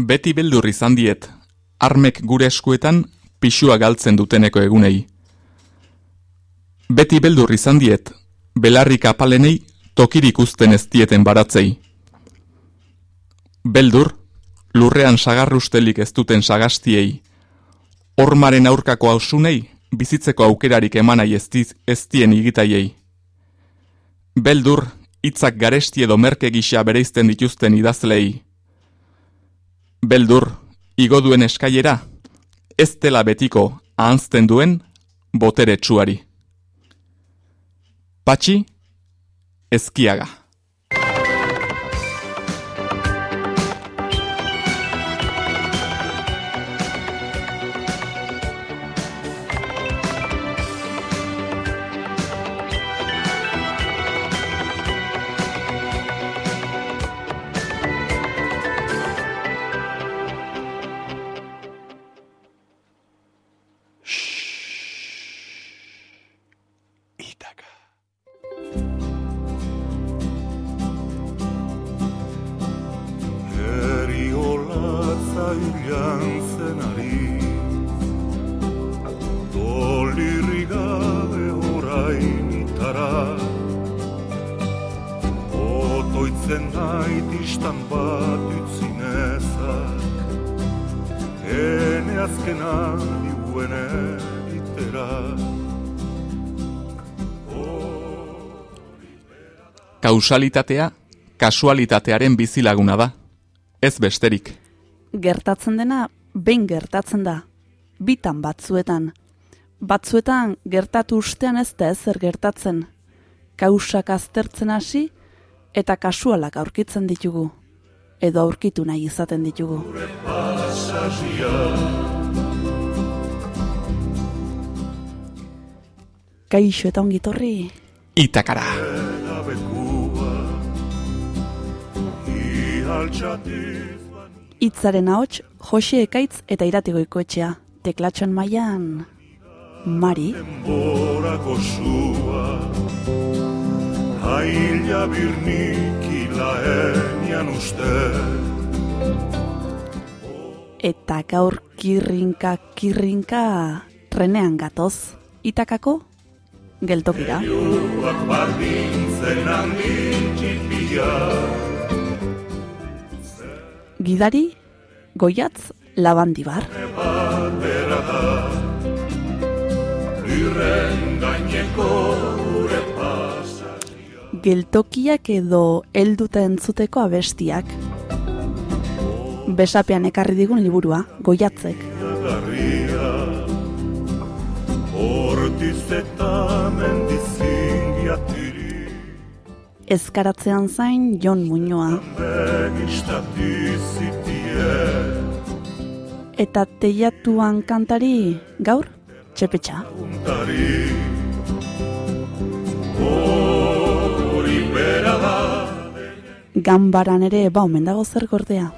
Beti beldur izan diet, armek gure eskuetan pixua galtzen duteneko egunei. Beti beldur izan diet, belarrik apalenei tokirik uzten ez dieten baratzei. Beldur, lurrean sagarrustelik ez duten sagastiei, ormaren aurkako hausunei, bizitzeko aukerarik emanai ez, ez dien igitaiei. Beldur, hitzak garesti edo merke gisa bereizten dituzten idazlei. Beldur, igo duen eskailera, ez dela betiko ahantzten duen botere txuari. Patxi, ezkiaga. Kausalitatea, kasualitatearen bizilaguna da. Ez besterik. Gertatzen dena, behin gertatzen da. Bitan batzuetan. Batzuetan gertatu ustean ez da ezer gertatzen. Kausak aztertzen hasi eta kasualak aurkitzen ditugu. Edo aurkitu nahi izaten ditugu. Kaixo eta ongitorri. Itakara. Itzaren ahots, Jose Ekaitz eta Iratigoiko etxea. Teklatxon mailan Mari. Haila uste Eta gaur kirrinka, kirrinka, trenean gatoz. Itakako, geltokira. Gidari, goiatz, labandibar. Geltokiak edo helduta entzuteko abestiak. Besapean ekarri digun liburua, goiatzek. Ezkaratzean zain Jon Muñoa. Eta teiatuan kantari gaur txepetxa. Gambaran ere ba omen dago zer gordea.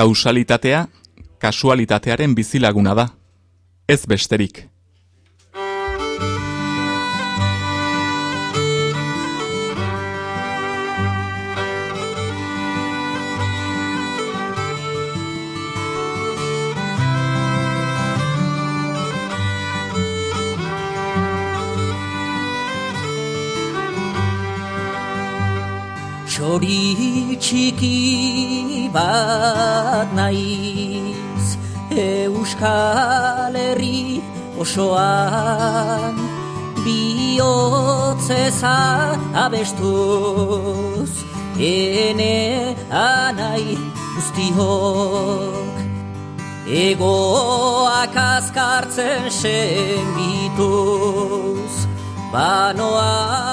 Kausalitatea kasualitatearen bizilaguna da. Ez besterik. Txori txiki bat naiz Euskal Herri osoan Biotzeza abestuz Ene anai guztiok Egoak azkartzen sengituz Banoa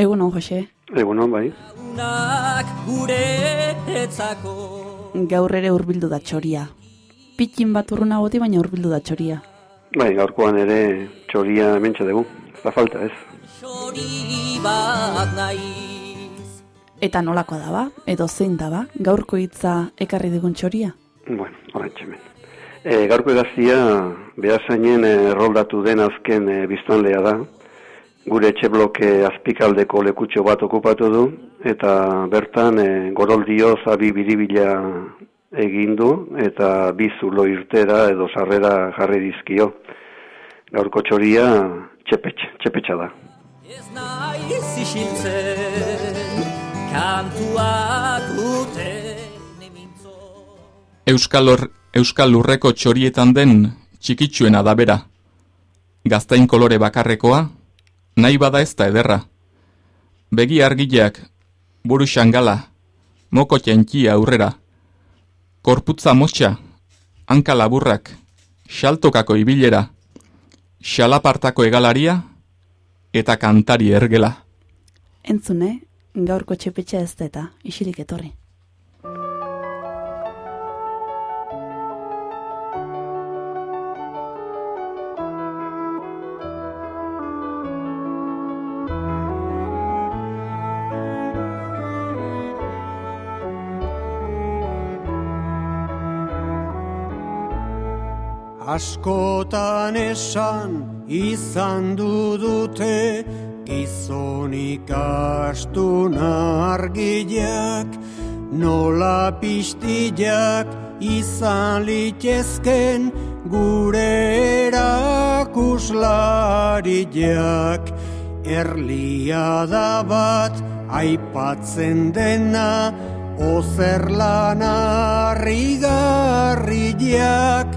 Egunon, Jose. Egunon, bai. Gaur ere urbildu da txoria. Pikin bat urruna goti, baina urbildu da txoria. Bai, gaurkoan ere txoria mentxe dugu. Da falta, ez? Eta nolakoa da ba? Edo zein da ba? Gaurko hitza ekarri digun txoria? Bueno, horrein txemen. E, gaurko egaztia, behazainen erroldatu den azken e, biztanlea da. Gure etxe bloke azpikaldeko lekutxo bat okupatu du, eta bertan e, goroldio zabi biribila egin du, eta bizulo irtera edo sarrera jarri dizkio. Gaurko txoria txepetx, txepetxa da. Ez nahi zixiltzen kantua dute nemintzo Euskal, Hor- Euskal lurreko txorietan den txikitsuena da bera. Gaztain kolore bakarrekoa, nahi bada ez da ederra. Begi argileak, buru xangala, moko txenkia aurrera. Korputza motxa, hanka laburrak, xaltokako ibilera, xalapartako egalaria eta kantari ergela. Entzune, gaurko txepetxa ez da eta isilik etorri. Askotan esan izan du gizonik astuna argileak nola pistillak izan litezken gure erakuslariak. Erlia da bat aipatzen dena ozerlan harrigarriak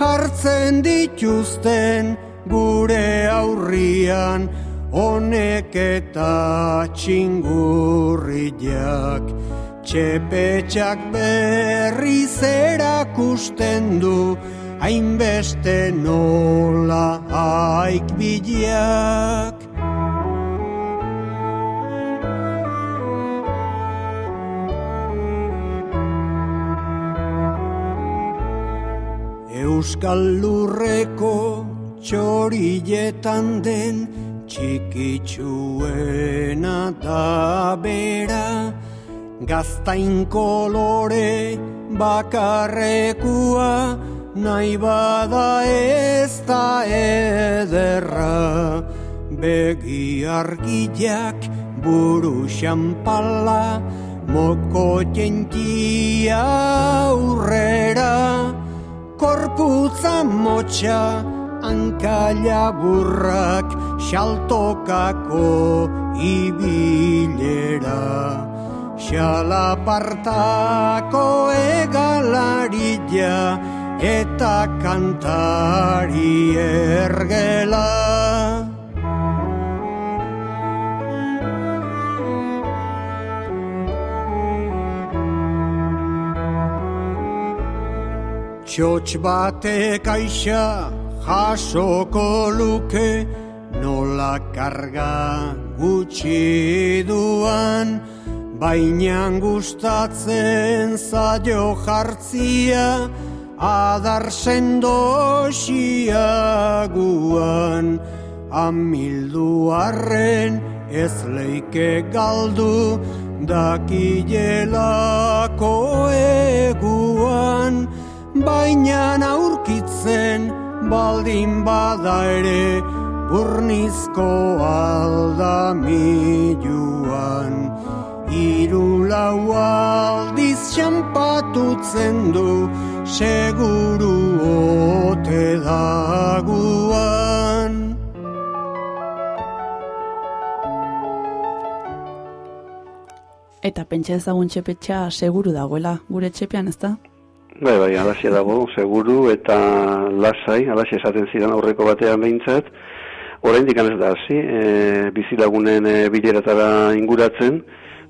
jartzen dituzten gure aurrian honek eta txingurriak. Txepetxak berriz erakusten du hainbeste nola haik bilak Euskal lurreko txorietan den txikitsuena da bera. Gaztain kolore bakarrekua nahi bada ez da ederra. Begi argiak buru xampala moko txentia aurrera korputza motxa, hankaila burrak, xaltokako ibilera. Xalapartako egalarilla eta kantari ergela. Txotx batek aixa jasoko luke nola karga gutxi duan. Baina gustatzen zaio jartzia adar sendoxiaguan amildu arren ez leike galdu dakilelako eguan baina aurkitzen baldin bada ere burnizko aldamiluan. Iru lau aldiz xampatutzen du seguru ote daguan. Eta pentsa ezagun txepetxa seguru dagoela gure txepean, ez da? Bai, bai, alaxe dago, seguru eta lasai, alaxe esaten zidan aurreko batean behintzat. Oraindik ez da hasi, e, bizilagunen e, bileratara inguratzen,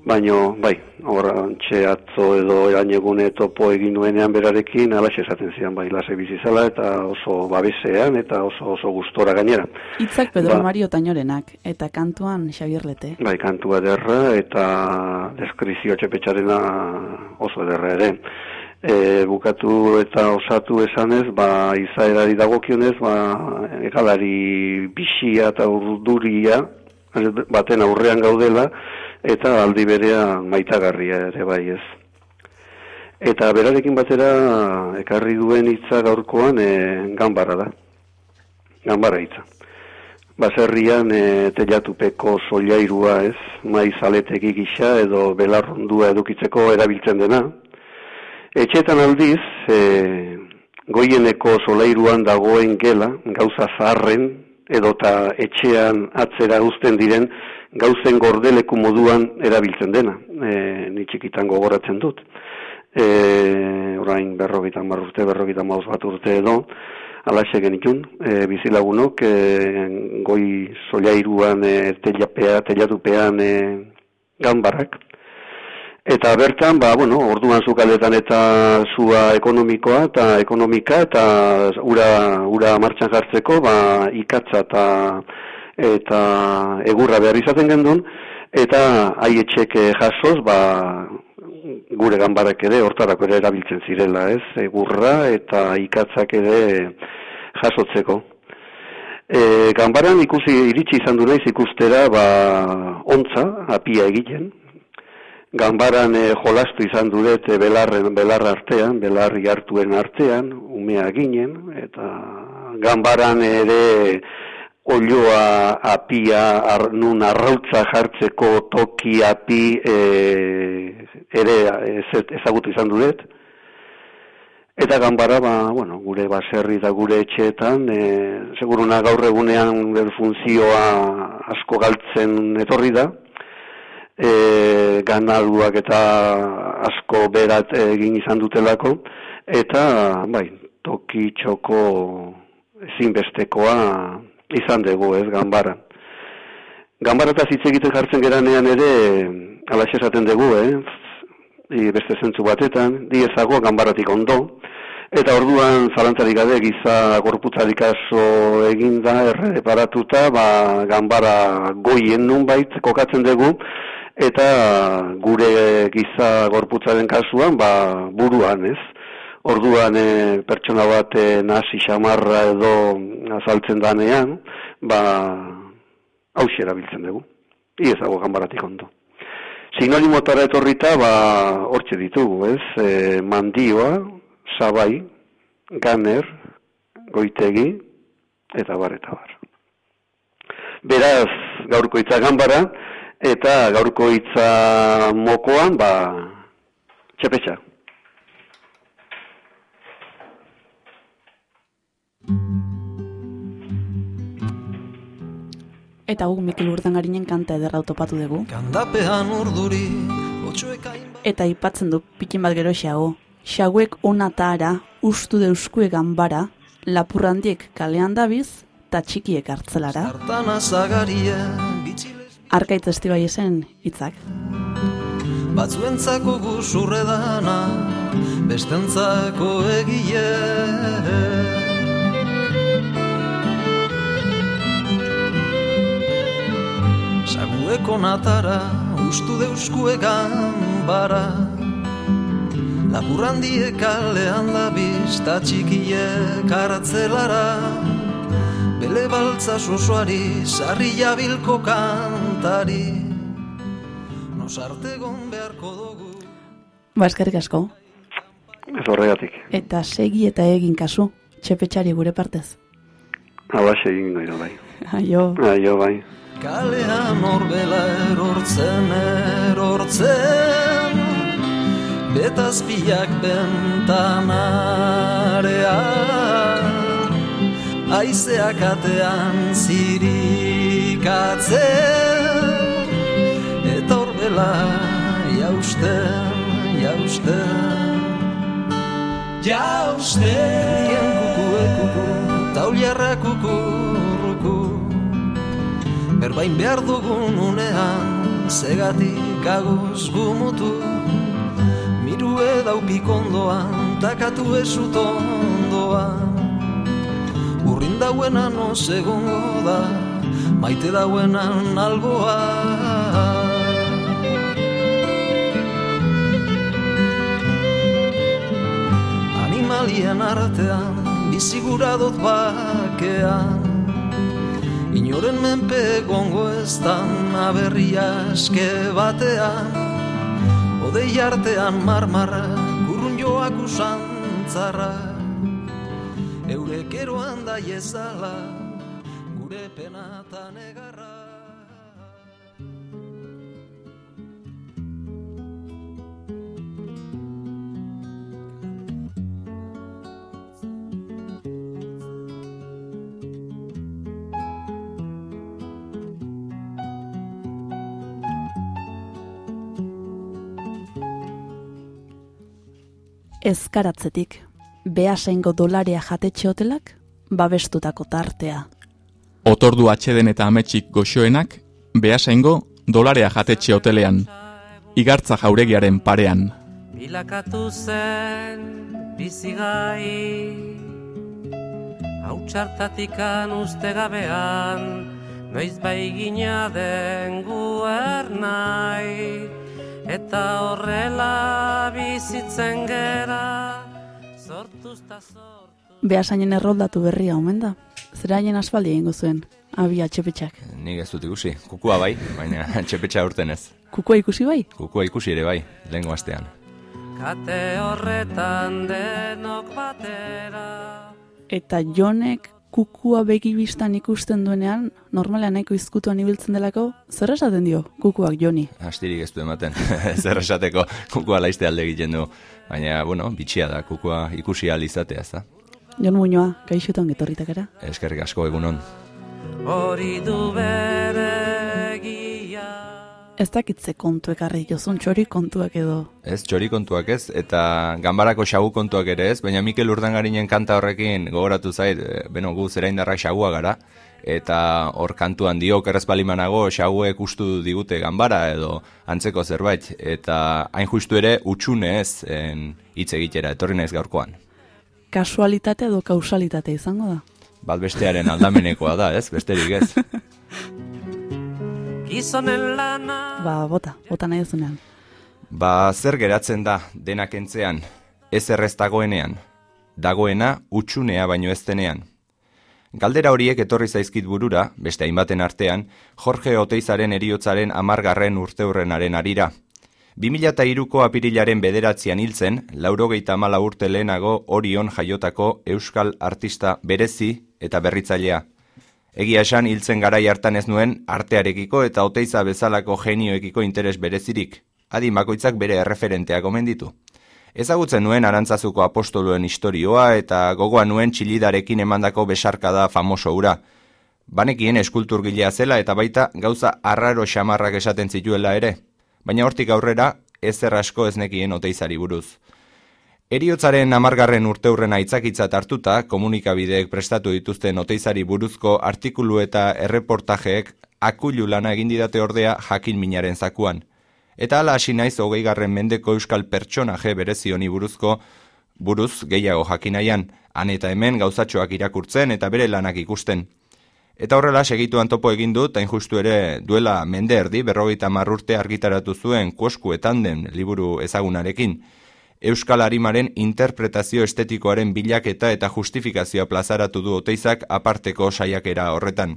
baino bai, horrantxe atzo edo erainegune topo egin nuenean berarekin, alaxe esaten zidan, bai, lasai bizizala eta oso babesean eta oso oso gustora gainera. Hitzak Pedro Ba. Mario Tañorenak eta kantuan Xabier Lete. Bai, kantua derra eta deskrizio txepetxarena oso derra ere. E, bukatu eta osatu esanez, ba, izaerari dagokionez, ba, egalari bixia eta urduria baten aurrean gaudela, eta aldi berea maitagarria ere bai ez. Eta berarekin batera ekarri duen hitza gaurkoan e, ganbara da. Ganbara hitza. Baserrian e, telatupeko soliairua ez, maiz aletegi gisa edo belarrondua edukitzeko erabiltzen dena. Etxetan aldiz, e, goieneko solairuan dagoen gela, gauza zaharren, edota etxean atzera uzten diren, gauzen gordeleku moduan erabiltzen dena. E, ni txikitan gogoratzen dut. E, orain berrogitan marrurte, berrogitan maus bat urte edo, alaxe genitun, e, bizilagunok, e, goi solairuan e, telapea, telatupean e, ganbarrak, Eta bertan, ba, bueno, orduan zukaletan eta zua ekonomikoa eta ekonomika eta ura, ura martxan jartzeko, ba, ikatza eta, eta egurra behar izaten gendun, eta aietxek jasoz, ba, gure ganbarak ere, hortarako ere erabiltzen zirela, ez, egurra eta ikatzak ere jasotzeko. E, ganbaran ikusi iritsi izan du naiz ikustera, ba, ontza, apia egiten, Ganbaran e, jolastu izan dudet e, belarren belar artean, belarri hartuen artean, umea ginen, eta ganbaran ere olioa apia ar, nun arrautza jartzeko toki api e, ere ezagutu izan dudet. Eta ganbara, ba, bueno, gure baserri da gure etxeetan, e, seguruna gaur egunean funtzioa asko galtzen etorri da, e, ganaduak eta asko berat egin izan dutelako, eta bai, toki txoko ezinbestekoa izan dugu, ez, ganbara. Ganbara eta zitze egiten jartzen geranean ere, alaxe esaten dugu, eh? I beste zentzu batetan, di ezagoa ganbaratik ondo, eta orduan zalantzarik gabe giza gorputzarik aso eginda erreparatuta, ba, ganbara goien nun kokatzen dugu, eta gure giza gorputzaren kasuan ba, buruan, ez? Orduan e, pertsona bat e, nasi xamarra edo azaltzen danean, ba, hausi erabiltzen dugu. Iezago ganbaratik ondo. Sinonimotara etorrita, ba, hortxe ditugu, ez? E, mandioa, sabai, ganer, goitegi, eta bar, eta bar. Beraz, gaurko itza ganbara, eta gaurko hitza mokoan, ba, txepetxa. Eta guk Mikel Urdangarinen kanta ederra autopatu dugu. Kandapean urduri, Eta ipatzen du pikin bat gero xago. Xaguek onatara, ustu deuskue ganbara, lapurrandiek kalean dabiz, ta txikiek hartzelara. Zartan azagaria, Arkaitz estibai esen hitzak. Batzuentzako guzurre dana, bestentzako egie. Sagueko natara, ustu deuskuegan bara, Lapurrandie kalean da bizta txikie karatzelara, Bele baltza sosoari, sarri jabilko kantari Nos artegon beharko dugu Ba, eskerrik asko. Ez horregatik. Eta segi eta egin kasu, txepetxari gure partez. Alaxe egin nahi da bai. Aio. Aio bai. Kalean horbela erortzen, erortzen Betazpiak bentanarean Aizeak atean zirikatzen Horbela jausten, jausten Jausten kukue kuku, tauliarra kuku, ruku Berbain behar dugun unean, zegatik aguz gumutu Miru edaupik ondoan, takatu esut ondoan Urrin dauenan osegongo da, maite dauenan alboa Animalien artean, bizigura dut bakean. Inoren menpe gongo ez dan aberri aske batean. Odei artean marmarra, gurrun dugu santzarra Eurek eroan da jezala Gure penatan egarra ezkaratzetik, behasaingo dolaria jatetxe hotelak, babestutako tartea. Otordu atxeden eta ametsik goxoenak, behasaingo dolarea jatetxe hotelean, igartza jauregiaren parean. Bilakatu zen bizigai Hautsartatikan uste gabean Noiz bai gina den guernai Eta horrela bizitzen gera Sortuzta sortu Behasainen erroldatu berria omen da. Zerainen asfaldi egingo zuen, abi atxepetxak. Nik ez dut ikusi, kukua bai, baina txepetxa urten ez. Kukua ikusi bai? Kukua ikusi ere bai, lehengo astean. Kate horretan denok batera Eta jonek kukua begibistan ikusten duenean, normalean nahiko izkutuan ibiltzen delako, zer esaten dio kukuak joni? Astirik ez du ematen, zer esateko kukua laizte alde egiten du. Baina, bueno, bitxia da, kukua ikusi ahal izatea, ez da? Jon Muñoa, gaixotan getorritakera. Eskerrik asko egunon. Hori du bere egia Ez dakitze kontu ekarri jozun txori kontuak edo. Ez, txori kontuak ez, eta ganbarako xagu kontuak ere ez, baina Mikel Urdangarinen kanta horrekin gogoratu zait, e, beno gu zera indarrak xagua gara, eta hor kantuan dio kerrez balimanago xaguek ustu digute ganbara edo antzeko zerbait, eta hain justu ere utxune ez hitz egitera, etorri naiz gaurkoan. Kasualitate edo kausalitate izango da. Bat bestearen aldamenekoa da, ez, besterik ez. Gizonen lana Ba, bota, bota nahi duzunean. Ba, zer geratzen da denak entzean, ez errez dagoenean, dagoena utxunea baino ez denean. Galdera horiek etorri zaizkit burura, beste hainbaten artean, Jorge Oteizaren eriotzaren amargarren urteurrenaren arira. 2002ko apirilaren bederatzean hiltzen, laurogeita mala urte lehenago orion jaiotako euskal artista berezi eta berritzailea. Egia esan hiltzen garai hartan ez nuen artearekiko eta oteiza bezalako genioekiko interes berezirik. Adi bakoitzak bere erreferenteak omen ditu. Ezagutzen nuen arantzazuko apostoluen istorioa eta gogoa nuen txilidarekin emandako besarkada famoso ura. Banekien eskulturgilea zela eta baita gauza arraro xamarrak esaten zituela ere. Baina hortik aurrera ezer asko ez nekien oteizari buruz. Eriotzaren amargarren urteurrena itzakitzat hartuta, komunikabideek prestatu dituzten oteizari buruzko artikulu eta erreportajeek akulu lana egin didate ordea jakin minaren zakuan. Eta hala hasi naiz hogeigarren mendeko euskal pertsonaje berezi honi buruzko buruz gehiago jakinaian, han eta hemen gauzatxoak irakurtzen eta bere lanak ikusten. Eta horrela segituan topo egin dut, hain justu ere duela mende erdi, berrogeita marrurte argitaratu zuen kuoskuetan den liburu ezagunarekin. Euskal Arimaren interpretazio estetikoaren bilaketa eta justifikazioa plazaratu du oteizak aparteko saiakera horretan.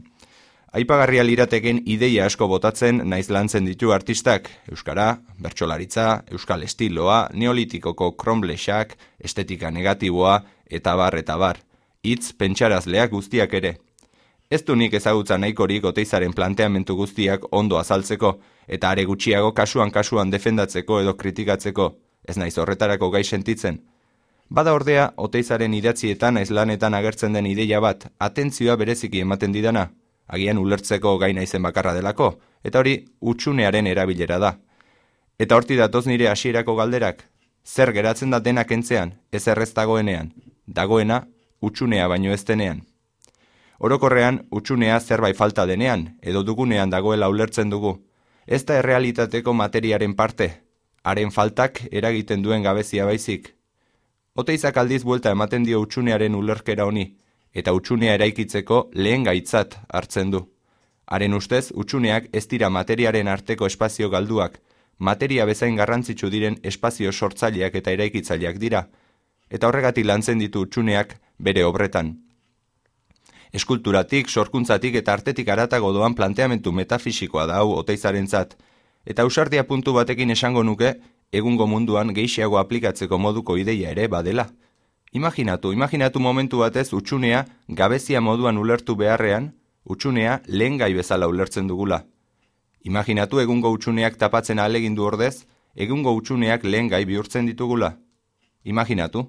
Aipagarria lirateken ideia asko botatzen naiz lantzen ditu artistak, euskara, bertsolaritza, euskal estiloa, neolitikoko kromblexak, estetika negatiboa, eta bar eta bar. Hitz pentsarazleak guztiak ere. Ez du nik ezagutza nahikorik oteizaren planteamentu guztiak ondo azaltzeko, eta are gutxiago kasuan kasuan defendatzeko edo kritikatzeko, ez naiz horretarako gai sentitzen. Bada ordea, oteizaren idatzietan naiz lanetan agertzen den ideia bat, atentzioa bereziki ematen didana, agian ulertzeko gai naizen bakarra delako, eta hori utxunearen erabilera da. Eta horti datoz nire hasierako galderak, zer geratzen da denak entzean, ez errez dagoenean, dagoena, utxunea baino ez denean. Orokorrean, utxunea zerbait falta denean, edo dugunean dagoela ulertzen dugu. Ez da errealitateko materiaren parte, haren faltak eragiten duen gabezia baizik. Oteizak aldiz buelta ematen dio utxunearen ulerkera honi, eta utxunea eraikitzeko lehen gaitzat hartzen du. Haren ustez, utxuneak ez dira materiaren arteko espazio galduak, materia bezain garrantzitsu diren espazio sortzaileak eta eraikitzaileak dira, eta horregatik lantzen ditu utxuneak bere obretan. Eskulturatik, sorkuntzatik eta artetik aratago doan planteamentu metafisikoa da hau oteizarentzat, eta ausardia puntu batekin esango nuke, egungo munduan geixiago aplikatzeko moduko ideia ere badela. Imaginatu, imaginatu momentu batez utxunea gabezia moduan ulertu beharrean, utxunea lehen gai bezala ulertzen dugula. Imaginatu egungo utxuneak tapatzen alegindu ordez, egungo utxuneak lehen gai bihurtzen ditugula. Imaginatu.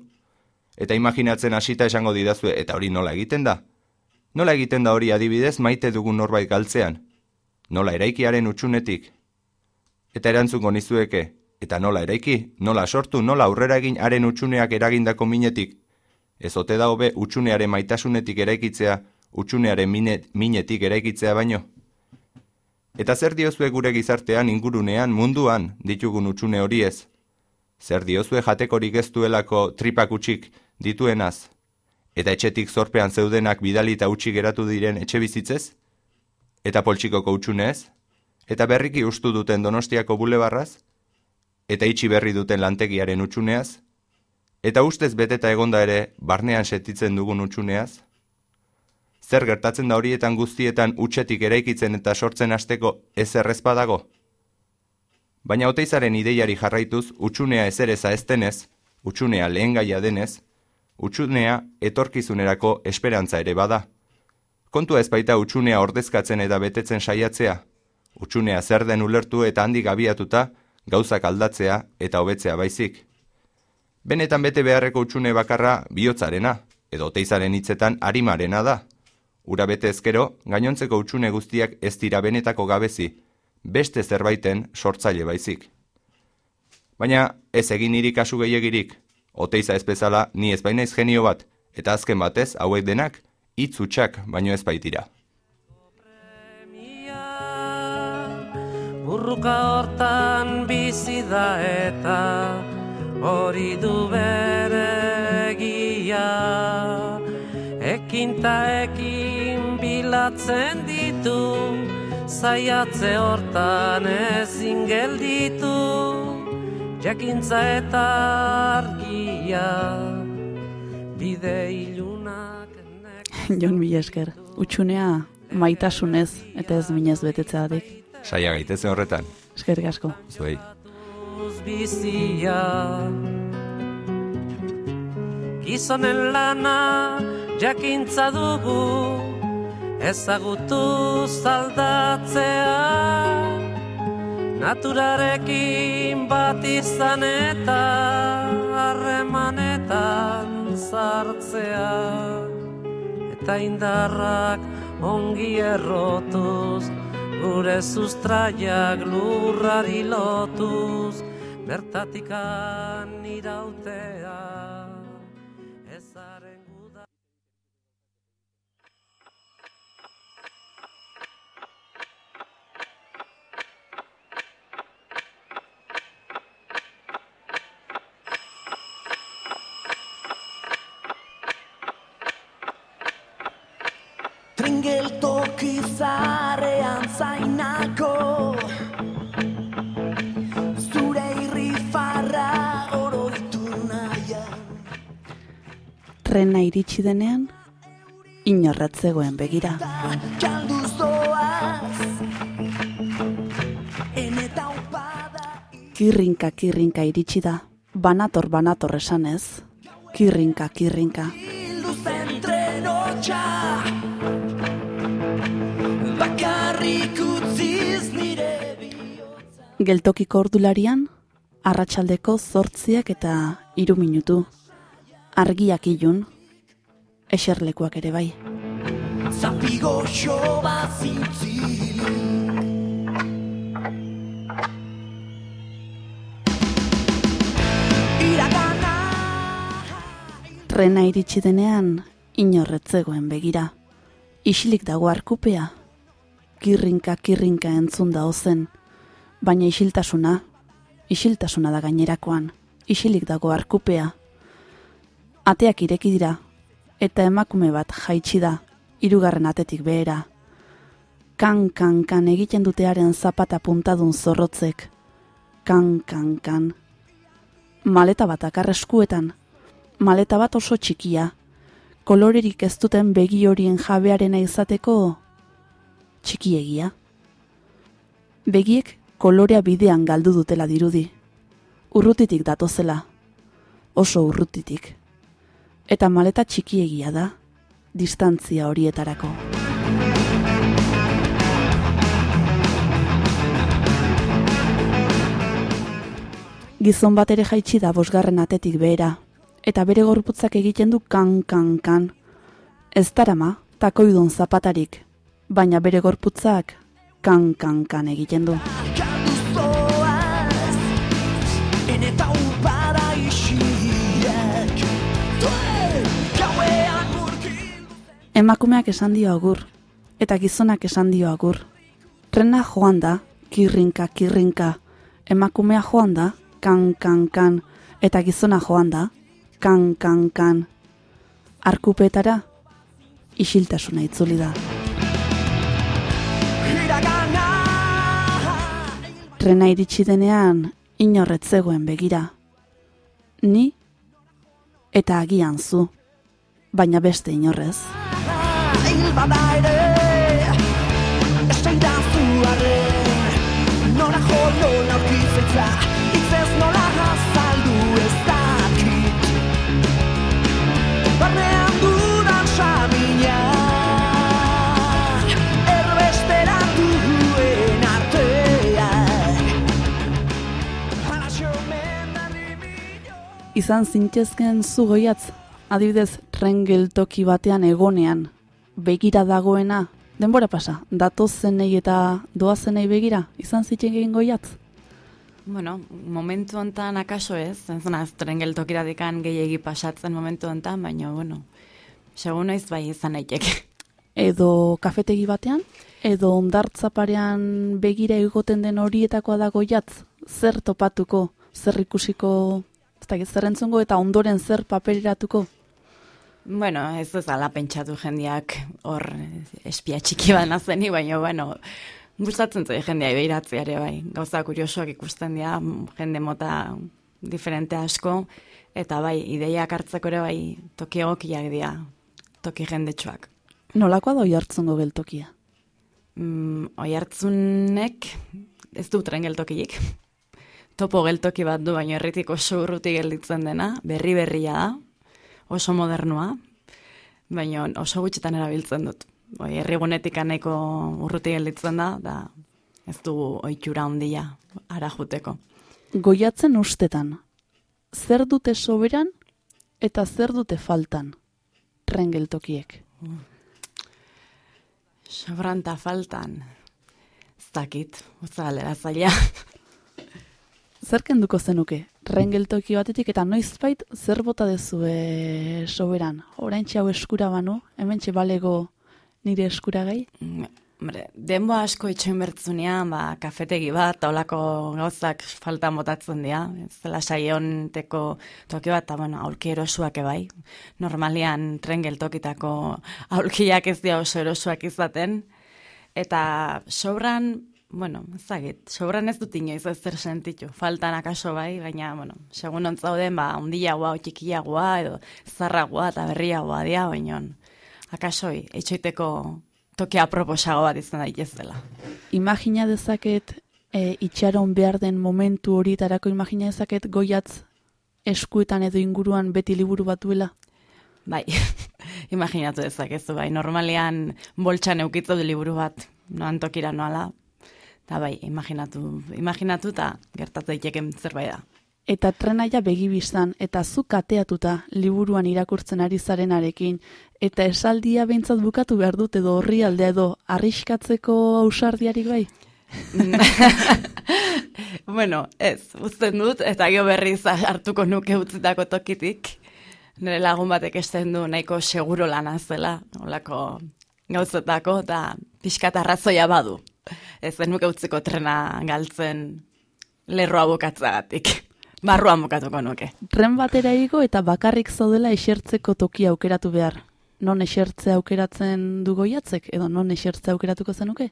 Eta imaginatzen hasita esango didazue eta hori nola egiten da? Nola egiten da hori adibidez maite dugun norbait galtzean? Nola eraikiaren utxunetik? Eta erantzungo nizueke, eta nola eraiki, nola sortu, nola aurrera egin haren utxuneak eragindako minetik? Ez ote da hobe utxunearen maitasunetik eraikitzea, utxunearen minet, minetik eraikitzea baino? Eta zer diozue gure gizartean ingurunean munduan ditugun utxune hori ez? Zer diozue jatekorik ez duelako tripak utxik dituenaz? Eta etxetik zorpean zeudenak bidalita utxi geratu diren etxe bizitzez? Eta poltsikoko utxunez? Eta berriki ustu duten donostiako bulebarraz? Eta itxi berri duten lantegiaren utxuneaz? Eta ustez beteta egonda ere barnean setitzen dugun utxuneaz? Zer gertatzen da horietan guztietan utxetik eraikitzen eta sortzen hasteko ez errezpadago? Baina oteizaren ideiari jarraituz, utxunea ezereza ez denez, utxunea lehen gaia denez, utxunea etorkizunerako esperantza ere bada. Kontua ez baita utxunea ordezkatzen eta betetzen saiatzea, utxunea zer den ulertu eta handik abiatuta, gauzak aldatzea eta hobetzea baizik. Benetan bete beharreko utxune bakarra bihotzarena, edo teizaren hitzetan arimarena da. Ura bete ezkero, gainontzeko utxune guztiak ez dira benetako gabezi, beste zerbaiten sortzaile baizik. Baina ez egin niri kasu gehiagirik, oteiza ez bezala ni ez baina genio bat, eta azken batez hauek denak, hitz utxak baino ez baitira. Burruka hortan bizi da eta hori du bere egia. Ekin ta ekin bilatzen ditu Zaiatze hortan ezin gelditu Jakintza eta argia. Bide ilunak Jon Bilesker, utxunea maitasunez eta ez minez betetzeatik. Saia gaitezen horretan, Eskerrik asko. zuei. Gizonen lana jakintza dugu Ezagutu zaldatzea Naturarekin bat izan eta Harremanetan sartzea Eta indarrak ongi errotuz Gure sustraiak lurrari lotuz Bertatikan irautea. Ezaren guda Tringeltoki zarean zainako Zure irrifarra oroitu nahian Trena iritsi denean, inorratzegoen begira. Upada Kirrinka, kirrinka iritsi da. Banator, banator esanez. Kirrinka, kirrinka. Geltokiko ordularian, arratsaldeko zortziak eta hiru minutu. Argiak ilun, eserlekuak ere bai. Zapigo Iragana Trena iritsi denean, inorretzegoen begira. Isilik dago arkupea. Kirrinka, kirrinka entzun da ozen. Baina isiltasuna, isiltasuna da gainerakoan. Isilik dago arkupea. Ateak ireki dira, eta emakume bat jaitsi da, hirugarren atetik behera. Kan, kan, kan egiten dutearen zapata puntadun zorrotzek. Kan, kan, kan. Maleta bat akar eskuetan, maleta bat oso txikia, kolorerik ez duten begi horien jabearena izateko txikiegia. Begiek kolorea bidean galdu dutela dirudi. urrutitik datozela, oso urrutitik. Eta maleta txikiegia da, distantzia horietarako. Gizon bat ere jaitsi da bosgarren atetik behera, eta bere gorputzak egiten du kan-kan-kan. Ez darama, takoidun zapatarik, baina bere gorputzak kan-kan-kan egiten du. Emakumeak esan dio agur, eta gizonak esan dio agur. Trena joan da, kirrinka, kirrinka. Emakumea joan da, kan, kan, kan. Eta gizona joan da, kan, kan, kan. Arkupetara, isiltasuna itzuli da. Trena iritsi denean, inorret zegoen begira. Ni, eta agian zu, baina beste inorrez. Hil bada ere Esteira zuaren Nora jo nola aurkizetza Itzez nola azaldu ez dakit Barnean dudan samina artean Halaxo mendarri milio Izan zintezken zu goiatz, adibidez tren geltoki batean egonean, begira dagoena, denbora pasa, datozenei eta doazenei begira, izan zitzegen goiatz? Bueno, momentu hontan akaso ez, ez naz, tren geltokiratikan gehiegi pasatzen momentu hontan, baina, bueno, segun naiz bai izan naiteke. Edo kafetegi batean, edo ondartza parean begira egoten den horietakoa da goiatz, zer topatuko, zer ikusiko, ez dakit, zer entzungo eta ondoren zer papereratuko? Bueno, ez ez ala pentsatu jendeak hor espia txiki bana zeni, baina, bueno, gustatzen zai jendea ibeiratzea ere bai. Gauza kuriosoak ikusten dira, jende mota diferente asko, eta bai, ideiak hartzeko ere bai toki egokiak dira, toki jendetsuak. Nolakoa da hartzungo geltokia? Mm, oi hartzunek ez du tren geltokiik. Topo geltoki bat du, baina herritik oso urruti gelditzen dena, berri berria da, oso modernua, baina oso gutxitan erabiltzen dut. Oi, herrigunetik nahiko urruti gelditzen da, da ez du oitxura handia ara juteko. Goiatzen ustetan, zer dute soberan eta zer dute faltan tren geltokiek? Sobranta faltan, ez dakit, utza galera zaila. Zer kenduko zenuke? Tren geltoki batetik eta noizbait zer bota dezue soberan? Oraintxe hau eskura banu, hementxe balego nire eskuragai? Mm, Hombre, denbo asko itxoin bertzunean, ba, kafetegi bat, olako gauzak faltan botatzen dira. Ez dela saionteko toki bat, eta, bueno, aulki erosuak ebai. Normalian tren geltokitako aulkiak ez dira oso erosuak izaten. Eta sobran, bueno, ezagit, sobran ez dut inoiz ez zer sentitu. Faltan akaso bai, baina, bueno, segun ontzauden, ba, ondilagoa, txikiagoa, edo zarragoa eta berriagoa dira, baina, akasoi, etxoiteko tokia proposago bat izan daitezela. Imagina dezaket e, itxaron behar den momentu horietarako imagina dezaket goiatz eskuetan edo inguruan beti liburu bat duela? Bai, imaginatu dezakezu, bai, normalean boltsan eukitzu liburu bat, noan tokira noala, eta bai, imaginatu, imaginatu eta gertatu daiteken zerbait da. Eta trenaia begibistan, eta zu kateatuta liburuan irakurtzen ari zarenarekin, eta esaldia behintzat bukatu behar dut edo horri alde edo arriskatzeko ausardiarik bai? bueno, ez, uzten dut, eta gio berriz hartuko nuke utzitako tokitik. Nire lagun batek esten du nahiko seguro lana zela, olako gauzetako, eta pixkat arrazoia badu. Ez den nuke utziko trena galtzen lerroa bukatzagatik. Barruan bukatuko nuke. Tren batera igo eta bakarrik zaudela esertzeko tokia aukeratu behar. Non esertze aukeratzen du goiatzek, edo non esertze aukeratuko zenuke?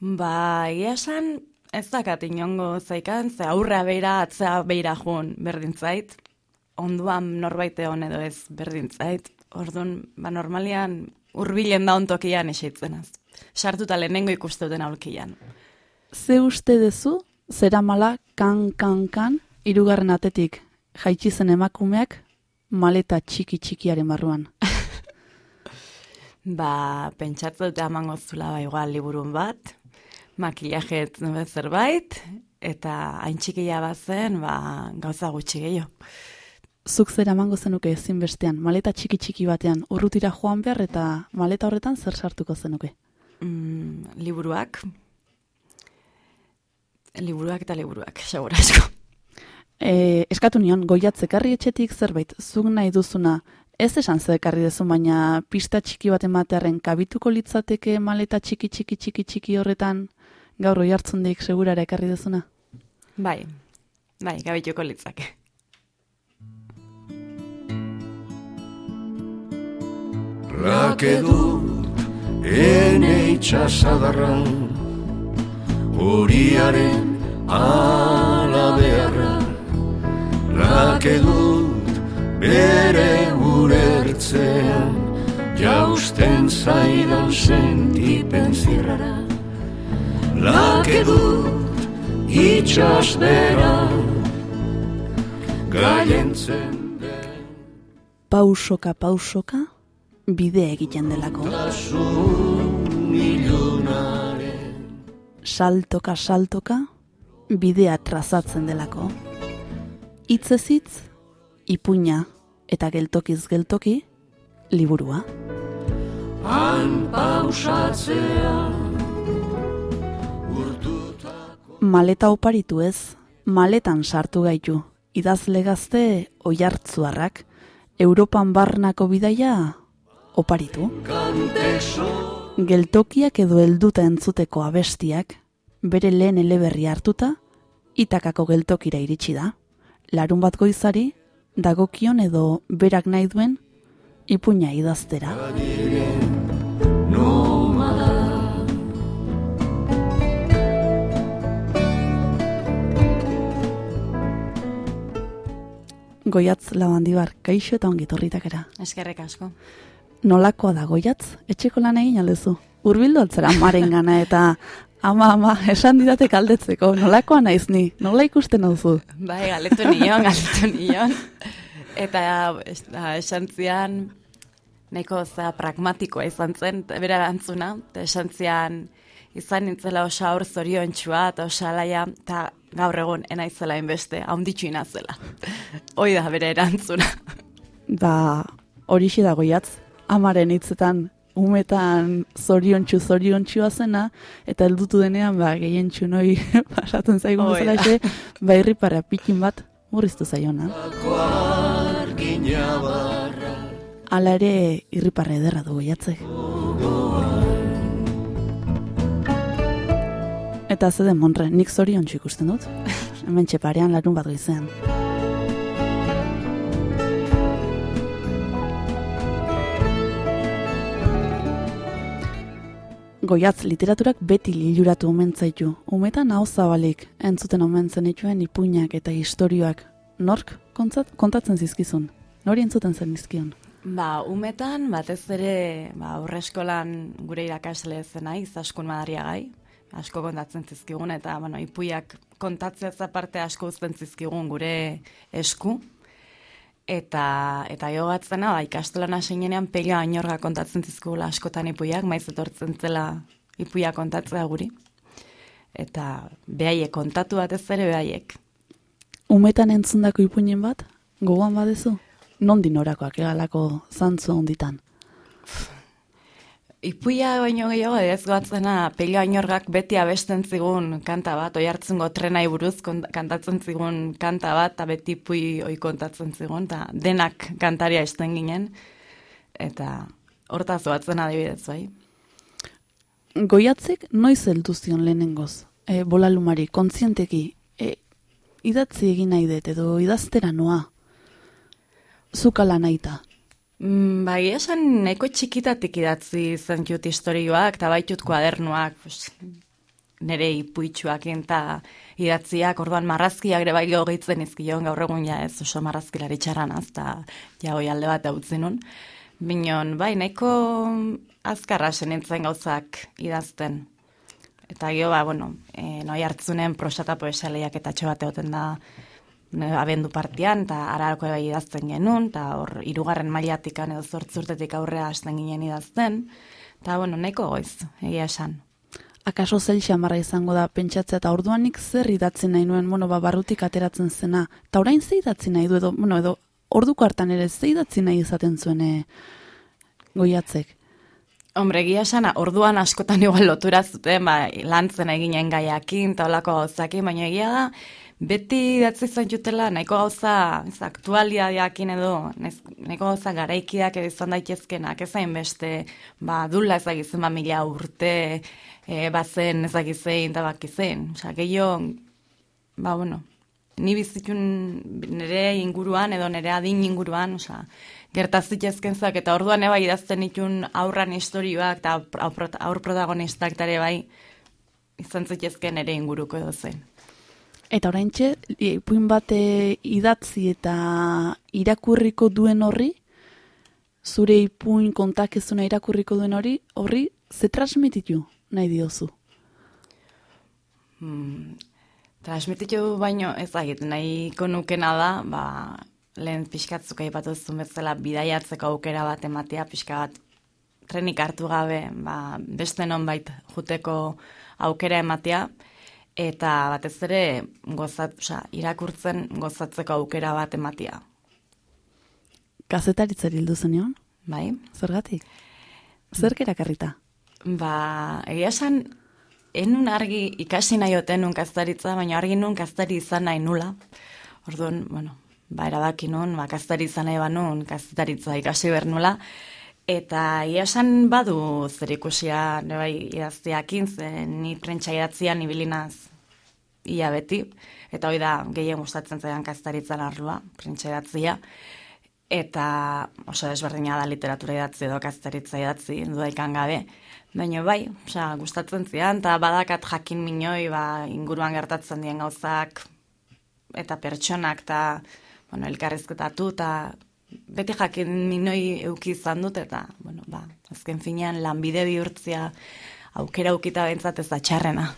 Ba, esan, ez dakat inongo zaikan, ze aurrea beira, atzea beira jun berdin zait. Onduan norbait egon edo ez berdin zait. Orduan, ba, normalian hurbilen da ontokian eseitzen az. Sartuta lehenengo ikustuten aulkian. Ze uste dezu, zera mala, kan, kan, kan, hirugarren atetik jaitsi zen emakumeak maleta txiki txikiaren barruan. Ba, pentsatze dute amango zula ba, igual liburun bat, makillaje zerbait, eta hain txikia bazen, ba, gauza gutxi gehiago. Zuk zer emango zenuke ezinbestean, maleta txiki txiki batean, urrutira joan behar eta maleta horretan zer sartuko zenuke? Mm, liburuak, liburuak eta liburuak, segura asko. E, eskatu nion, goiatzek ekarri etxetik zerbait, zuk nahi duzuna, ez esan ze ekarri dezu, baina pista txiki bat ematearen kabituko litzateke maleta txiki txiki txiki txiki horretan gaur oi hartzundik segurara ekarri dezuna? Bai, bai, gabituko litzake. Rake dut ene itxasadarra Horiaren ala beharra Rake dut bere urertzean Jausten zaidan sentipen zirrara. Lake dut itxas bera Gaientzen Pausoka, pausoka, bide egiten delako. Saltoka, saltoka, bidea trazatzen delako. Hitzez hitz, ipuina eta geltokiz geltoki, liburua. Han pausatzea Maleta oparitu ez, maletan sartu gaitu. Idazle gazte oihartzuarrak, Europan barnako bidaia oparitu. Geltokiak edo helduta entzuteko abestiak, bere lehen eleberri hartuta, itakako geltokira iritsi da. Larun bat goizari, dagokion edo berak nahi duen, ipuina idaztera. Goiatz labandibar, kaixo eta ongi torritakera. Eskerrek asko. Nolakoa da goiatz? Etxeko lan egin aldezu? Urbildu altzera maren gana eta ama, ama, esan didate kaldetzeko. Nolakoa naiz ni? Nola ikusten duzu? Bai, galetu nion, galetu nion. Eta da, esan zian, nahiko za pragmatikoa izan zen, bera erantzuna, eta esan zian, izan nintzela oso aur zorion txua, eta oso alaia, eta gaur egun enaizela inbeste, haunditxu inazela. Hoi da bere erantzuna. Ba, hori da goiatz, amaren hitzetan umetan zoriontxu zoriontxua zena, eta heldutu denean, ba, gehientxu noi pasatzen zaigun Hoi bezala xe, ba, irriparra pikin bat murriztu zaiona. Hala ere, irriparra ederra du goiatzek. Eta ze den monre, nik zoriontxu ikusten dut. Hemen txeparean larun bat goizean. Goiatz literaturak beti liluratu omen zaitu. Umetan hau zabalik entzuten omen zenituen ipuinak eta istorioak. Nork kontzat, kontatzen zizkizun? Nori entzuten zen dizkion? Ba, umetan, batez ere, ba, aurreskolan gure irakasle zena, izaskun madaria gai, asko kontatzen zizkigun, eta, bueno, ipuiak kontatzea aparte asko uzten zizkigun gure esku, eta eta jo batzena, ba, ikastolan hasinean pelio ainorga kontatzen zizkigula askotan ipuiak, maiz etortzen zela ipuiak kontatzea guri. Eta behaiek kontatu batez ere behaiek. Umetan entzundako ipuinen bat, gogoan badezu? Nondi norakoak egalako zantzu honditan. Ipuia baino gehiago ez goatzena pelio ainorgak beti abesten zigun kanta bat, oi hartzungo trenai buruz kantatzen zigun kanta bat, eta beti ipui oi kontatzen zigun, eta denak kantaria esten ginen, eta hortaz goatzen adibidez, bai. Goiatzek noiz heldu zion lehenengoz? E, bolalumari, kontzienteki, e, idatzi egin nahi dut edo idaztera noa? Zukala naita. Mm, bai, esan nahiko txikitatik idatzi zentjut historioak, eta baitut kuadernuak, pues, nire ipuitxuak eta idatziak, orduan marrazkiak ere bai gehitzen izkion, gaur egun ja ez oso marrazkilari txarran eta ja hoi alde bat utzi nun. Binon, bai, nahiko azkarra nintzen gauzak idazten. Eta gero, ba, bueno, e, noi hartzunen prosata poesia lehiak eta bat egoten da abendu partian, eta ararako bai idazten genuen, eta hor, irugarren mailatikan edo zortzurtetik aurrea hasten ginen idazten, eta, bueno, nahiko goiz, egia esan. Akaso zel xamarra izango da pentsatzea eta orduanik zer idatzi nahi nuen, bueno, ba, barrutik ateratzen zena. Eta orain ze idatzi nahi du edo, bueno, edo orduko hartan ere ze idatzi nahi izaten zuen eh, goiatzek. Hombre, egia esan, orduan askotan igual lotura zuten, ba, lantzen eginen gaiakin, eta olako gauzakin, baina egia da, beti idatzi izan jutela, nahiko gauza, ez, aktualidadeakin edo, nahiko gauza garaikiak edo izan daitezkenak, ez beste, ba, dula ezagizen, ba, mila urte, e, bazen ezagizein, eta bakizein. Osa, gehiago, ba, bueno, ni bizitun nire inguruan edo nire adin inguruan, osea, gertazitezkenzak eta orduan eba idazten itun aurran historioak eta aur protagonistak tare bai izan zitezken ere inguruko edo zen. Eta orain txe, ipuin bat eh, idatzi eta irakurriko duen horri, zure ipuin kontakezuna irakurriko duen hori, horri, ze transmititu nahi diozu? Hmm, transmititu baino ez dakit, nahiko nukena da, ba, lehen pixkatzuk aipatu zuen bezala bidaiatzeko aukera bat ematea, pixka bat trenik hartu gabe, ba, beste nonbait juteko aukera ematea, eta batez ere gozat, oza, irakurtzen gozatzeko aukera bat ematea. Kazetaritzari hildu zenion? Bai? Zergatik? Zerk erakarrita? Ba, egia esan, enun argi ikasi nahi oten nun kastaritza, baina argi nun kastari izan nahi nula. Orduan, bueno, ba, erabaki nun, ba, kastari izan nahi banun, kastaritza ikasi behar nula. Eta ia esan badu zer ikusia, ne bai, idazteakin, zen ni prentsa idatzian ibilinaz ia beti. Eta hoi da, gehien gustatzen zaidan kastaritzan arlua, prentsa idatzia. Eta oso desberdina da literatura idatzi edo kastaritza idatzi, dudaikan gabe. Baina bai, osea, gustatzen zian, eta badakat jakin minoi, ba, inguruan gertatzen dien gauzak, eta pertsonak, eta, bueno, elkarrezketatu, eta beti jakin minoi euki izan dut, eta, bueno, ba, azken finean, lanbide bihurtzia, aukera aukita bentsat ez da txarrena.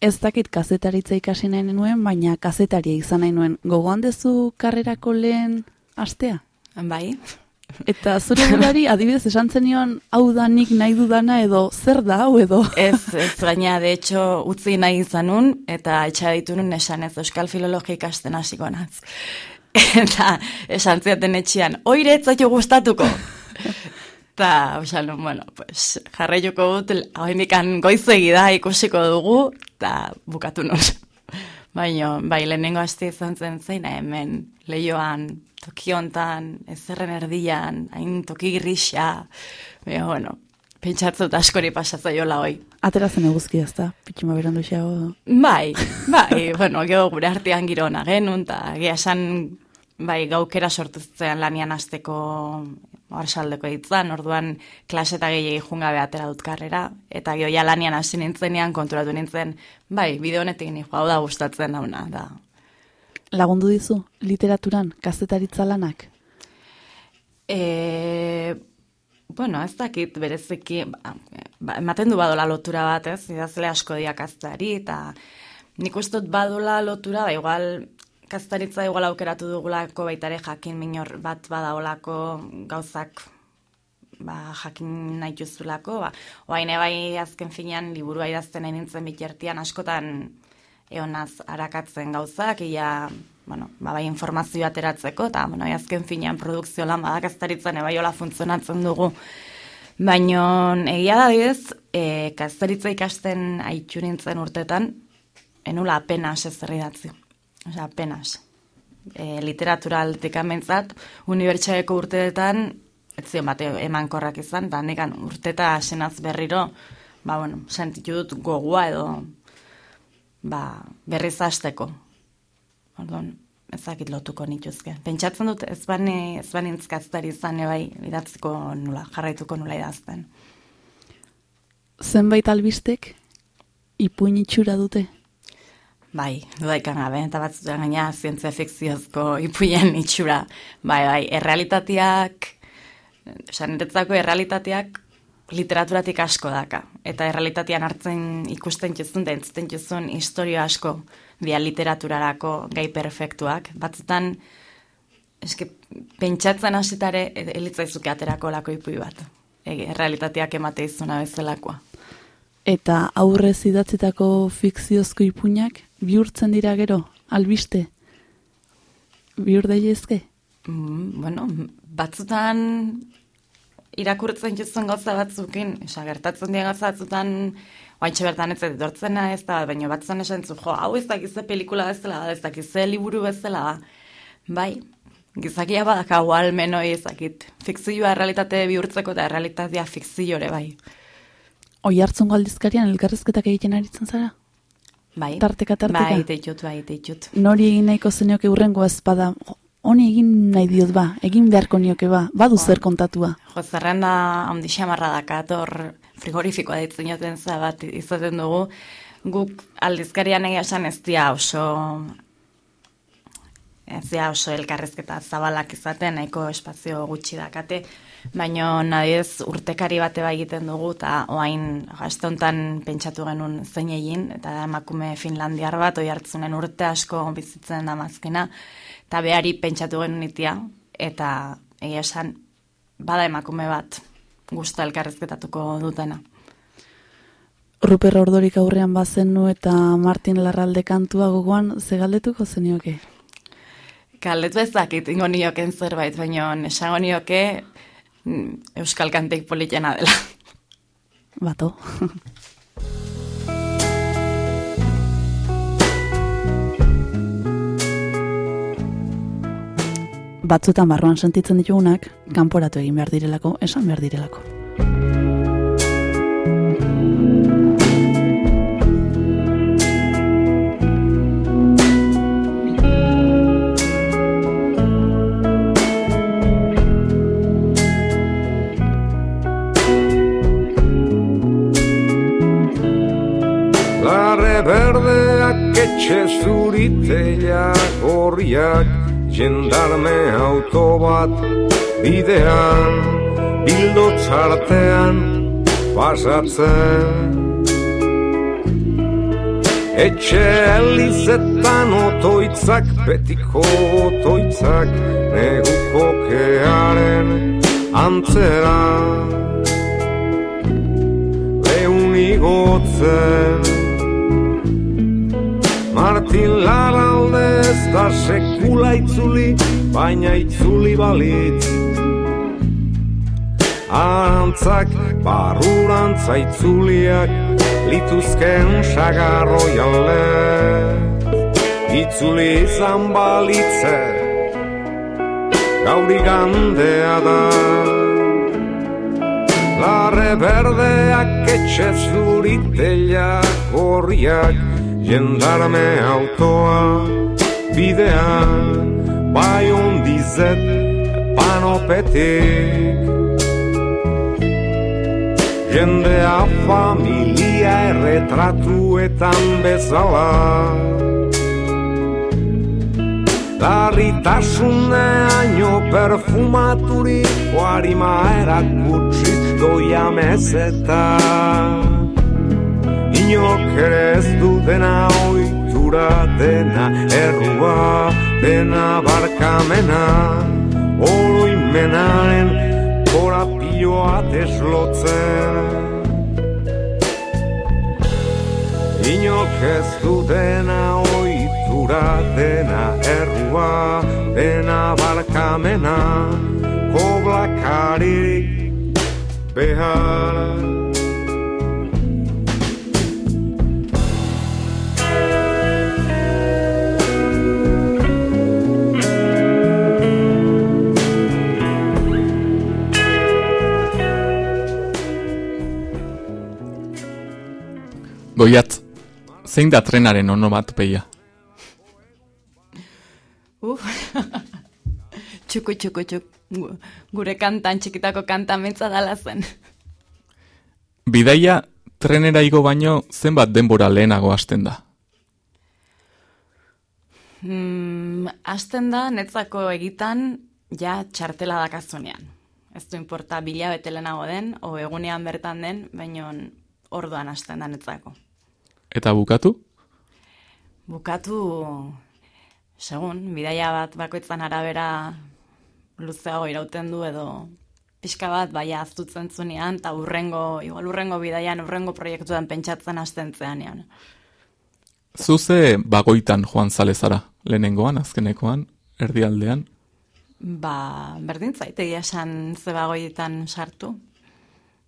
Ez dakit kazetaritza ikasi nahi nuen, baina kazetaria izan nahi nuen. Gogoan dezu karrerako lehen astea? Bai, Eta zure burari adibidez esan zenion hau da nik nahi dudana edo zer da hau edo. Ez, ez gaina, de hecho, utzi nahi izanun, eta etxa ditunun esan ez Euskal Filologia ikasten hasiko naz. Eta esan ziaten etxean, oire ez zaitu gustatuko. Eta, osan, bueno, pues, jarraituko dut, haindikan goizegi da ikusiko dugu, eta bukatu nun. Baina, bai, lehenengo aste izan zen zein hemen, lehioan, toki hontan, ezerren erdian, hain toki grisa, baina, bueno, pentsatzut askori pasatzaiola hoi. Atera zen eguzki ez da, pitxima berandu xago. Bai, bai, bueno, gero gure artean girona genuen, eta egia esan, bai, gaukera sortu zean lanian azteko arsaldeko ditzan, orduan klase eta gehiagi jungabe atera dut karrera, eta gero ja lanian hasi nintzenean konturatu nintzen, bai, bide honetik ni hau da gustatzen dauna, da. Lagundu dizu, literaturan, kazetaritza lanak? E, bueno, ez dakit bereziki, ba, ematen du badola lotura bat, ez, idazle asko diak kaztari, eta nik uste dut badola lotura, ba, igual, kastaritza igual aukeratu dugulako baitare jakin minor bat badaolako gauzak ba, jakin nahi juzulako, ba, oain bai azken finean liburua idazten nahi nintzen bikertian askotan eonaz arakatzen gauzak, ia, bueno, ba, bai informazioa ateratzeko, eta, bueno, bai, azken finean produkzio lan badak aztaritzen ebai hola funtzionatzen dugu. Baina, egia da bidez, e, kastaritza ikasten aitu nintzen urtetan, enula apenas ez idatzi. Osea, apenas. E, literatura aldetik amentzat, unibertsareko urteetan, ez zion bate emankorrak izan, eta nekan urteta asenaz berriro, ba, bueno, sentitu dut gogua edo, ba, berriz hasteko. Orduan, ezakit lotuko nituzke. Pentsatzen dut, ez bani, ez bani intzkaztari izan ebai, idatziko nula, jarraituko nula idazten. Zenbait albistek, ipuin itxura dute? Bai, dudaikan gabe, eta batzutan gaina zientzia fikziozko ipuien itxura. Bai, bai, errealitateak, oza, niretzako errealitateak literaturatik asko daka. Eta errealitatean hartzen ikusten juzun, da entzuten juzun historia asko dia literaturarako gai perfektuak. Batzutan, eske, pentsatzen hasitare elitzaizuke aterako lako ipui bat. Ege, errealitateak emate izuna bezalakoa. Eta aurrez idatzitako fikziozko ipuinak bihurtzen dira gero, albiste? Bihur dailezke? Mm, bueno, batzutan irakurtzen juzun gauza batzukin, esa, gertatzen dira gauza batzutan, oaintxe bertan ez edortzena ez da, baina batzutan esan zu, jo, hau ez dakize pelikula bezala da, ez dakize liburu bezala da. Bai, gizakia badaka hau almen hoi ezakit. Fikzioa realitate bihurtzeko eta realitatea fikziore, bai. Oi hartzun galdizkarian elkarrezketak egiten aritzen zara? Bai, Tarteka, tarteka. bai, teitut, bai, teitut. Nori egin nahiko zenioke urrengo ezpada, honi egin nahi diot ba, egin beharko nioke ba, badu zer kontatua. Jo, zerrenda handi xamarra dakat, hor frigorifikoa ditzen joten za bat izaten dugu, guk aldizkarian egia esan ez dia oso ez dia oso elkarrezketa zabalak izaten, nahiko espazio gutxi dakate, baino nadiez urtekari bate bai egiten dugu, eta oain aste honetan pentsatu genuen zein egin, eta da emakume finlandiar bat, oi hartzunen urte asko bizitzen da mazkena, eta behari pentsatu genuen itia, eta egia esan, bada emakume bat gusta elkarrezketatuko dutena. Ruper ordorik aurrean bazenu eta Martin Larralde kantua gogoan, ze galdetuko zenioke? Galdetu ezakit ingo nioken zerbait, baina esango nioke mm, euskal kanteik politena dela. Bato. Batzutan barruan sentitzen ditugunak, kanporatu egin behar direlako, esan behar direlako. Larre berdeak etxe zuriteak horriak Jendarme auto bat bidean Bildo txartean pasatzen. Etxe elizetan otoitzak, betiko otoitzak Neguko kearen antzera. Leun igotzen Martin Laralde ez da sekula itzuli, baina itzuli balitz. Arantzak, barurantza itzuliak, lituzken sagarroi alde. Itzuli izan balitze, gauri gandea da. Larre berdeak etxe zuriteak horriak, jendarme autoa bidean bai ondizet panopetik. Jendea familia erretratuetan bezala. Larritasuneaino perfumaturiko harima erakutsiz doia mezetan Inok ere ez du dena oitura dena errua dena barkamena oroimenaren korapioa deslotzen. Inok ez du dena oitura dena errua dena barkamena koblakarik behar zein da trenaren onomatopeia? Uf, txuku, txuku, txuk. Gu- Gure kantan txikitako kanta mentza dala zen. Bidaia trenera igo baino zenbat denbora lehenago hasten da. Mm, hasten da, netzako egitan, ja txartela dakazunean. ez du importa bila betelenago den, o egunean bertan den, baina orduan hasten danetzako. Eta bukatu? Bukatu, segun, bidaia bat bakoitzan arabera luzeago irauten du edo pixka bat baia aztutzen zunean, eta urrengo, igual urrengo bidaian, urrengo proiektuan pentsatzen hasten zeanean. Zuze bagoitan joan zalezara, lehenengoan, azkenekoan, erdialdean. Ba, berdin zaitegia esan ze bagoietan sartu.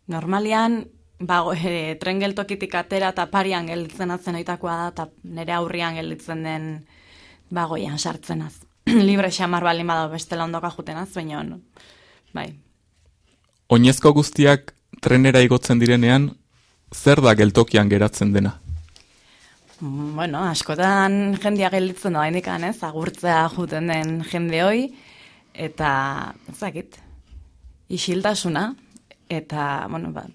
Normalian, bago, e, tren geltokitik atera eta parian gelditzen atzen oitakoa da, eta nire aurrian gelditzen den bagoian sartzen az. Libre xamar baldin badago bestela ondoka juten az, baina, bai, Oinezko guztiak trenera igotzen direnean, zer da geltokian geratzen dena? Bueno, askotan jendia gelditzen da indikan, ez? Agurtzea juten den jende hoi eta ezakit. Isiltasuna eta bueno, ba,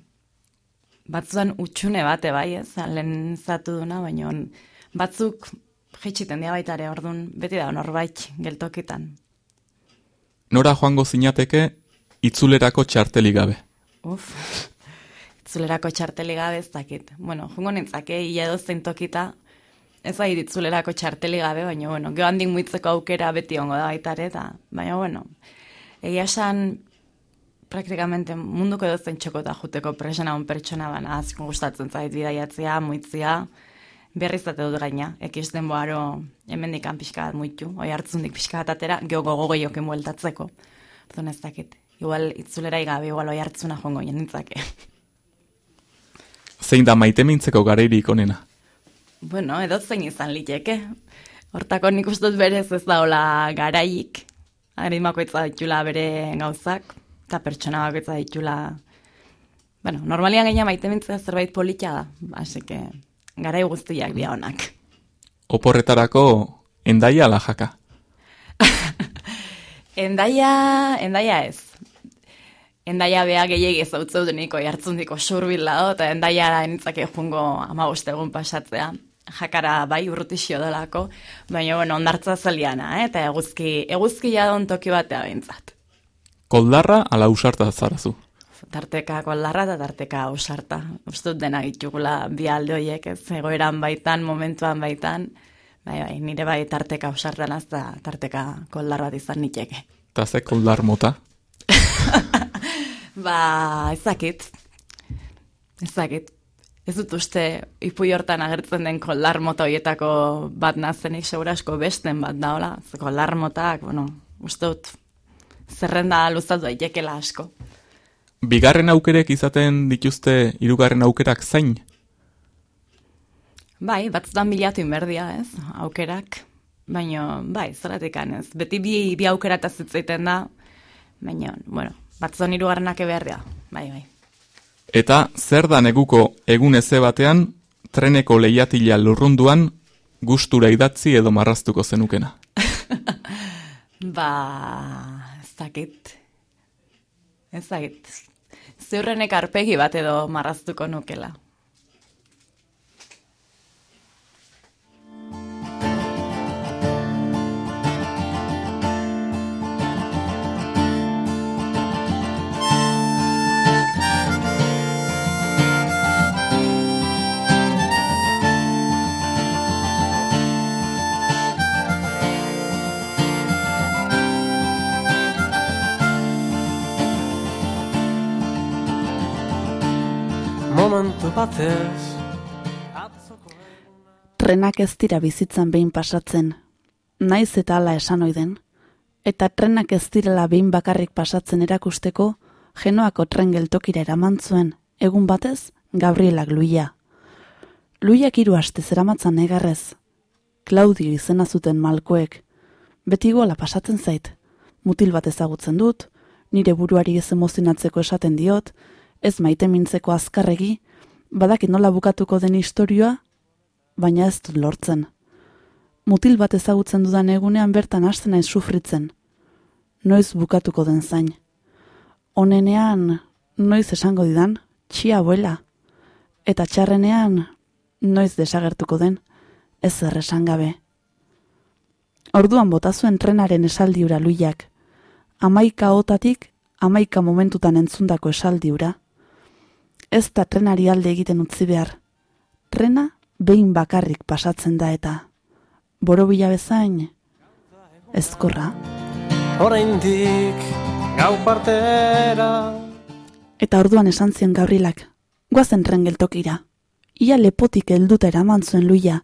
batzuan utxune bate bai, ez? Lehen zatu duna, baina batzuk jetxiten dira baita ere, ordun beti da norbait geltokitan. Nora joango zinateke itzulerako txarteli gabe. Uf, itzulerako txarteli gabe ez dakit. Bueno, jungo nintzake, ia edozein tokita, ez da itzulerako txarteli gabe, baina, bueno, geho handik muitzeko aukera beti ongo da baita ere, eta, baina, bueno, egia esan, praktikamente munduko edozein txokota juteko presena un pertsona bana, aziko gustatzen zait bidaiatzea, muitzia, berrizate dut gaina, ekiz denboaro hemendikan pixka bat muitu, oi hartzundik pixka bat atera, geho gogo gehiokin bueltatzeko. Orduan ez dakit, igual itzulerai gabe, igual oi hartzuna jongo jenitzake. Zein da maite mintzeko garairik onena? Bueno, edo zein izan liteke. Hortako nik uste dut berez ez daola garaik. Arimakoitza ditula bere gauzak, eta pertsona bakoitza ditula... Bueno, normalian gaina maite mintzea zerbait politia da, que garai guztiak dira honak. Oporretarako endaia ala jaka. Endaia, endaia ez. Endaia bea gehiagi ez hau zeudeniko jartzundiko surbila do, eta endaia enitzake jungo ama egun pasatzea. Jakara bai urrutixio delako, baina bueno, ondartza zaliana, eh? eta eguzki, eguzki jadon toki batea behintzat. Koldarra ala usarta zarazu. Tarteka koldarra eta tarteka ausarta. Uste dut dena ditugula bi alde horiek, ez egoeran baitan, momentuan baitan, bai, bai, nire bai tarteka ausartan az da tarteka koldar bat izan niteke. Eta ze koldar mota? Ba, ezakit. Ezakit. Ez dut uste ipui hortan agertzen den kolar mota horietako bat nazenik segurasko besten bat daola. Kolar motak, bueno, uste dut zerrenda luzatu daitekela asko. Bigarren aukerek izaten dituzte hirugarren aukerak zain? Bai, batzutan bilatu inberdia, ez, aukerak. Baina, bai, zeratik ez. Beti bi, bi aukera eta zitzaiten da, baina, bueno, batzutan hirugarrenak eberria, bai, bai. Eta zer da neguko egun eze batean, treneko lehiatila lurrunduan, gustura idatzi edo marraztuko zenukena. Ba, dakit. Ez dakit. Zeurrenek arpegi bat edo marraztuko nukela. Momentu batez Trenak ez dira bizitzan behin pasatzen, naiz eta hala esan oiden, eta trenak ez direla behin bakarrik pasatzen erakusteko, genoako tren geltokira eraman zuen, egun batez, Gabrielak Luia. Luiak hiru aste zeramatzan negarrez. Claudio izena zuten malkoek. Beti gola pasatzen zait. Mutil bat ezagutzen dut, nire buruari ez emozionatzeko esaten diot, ez maite mintzeko azkarregi, badakit nola bukatuko den historioa, baina ez dut lortzen. Mutil bat ezagutzen dudan egunean bertan hasten naiz sufritzen. Noiz bukatuko den zain. Honenean, noiz esango didan, txia abuela. Eta txarrenean, noiz desagertuko den, ez zer esan gabe. Orduan bota zuen trenaren esaldi hura luiak. Amaika otatik, amaika momentutan entzundako esaldiura. Ez da trenari alde egiten utzi behar. Trena behin bakarrik pasatzen da eta. Borobila bezain, ezkorra. Oraindik gau partera Eta orduan esan zion Gabrilak, guazen tren geltokira. Ia lepotik helduta eraman zuen luia,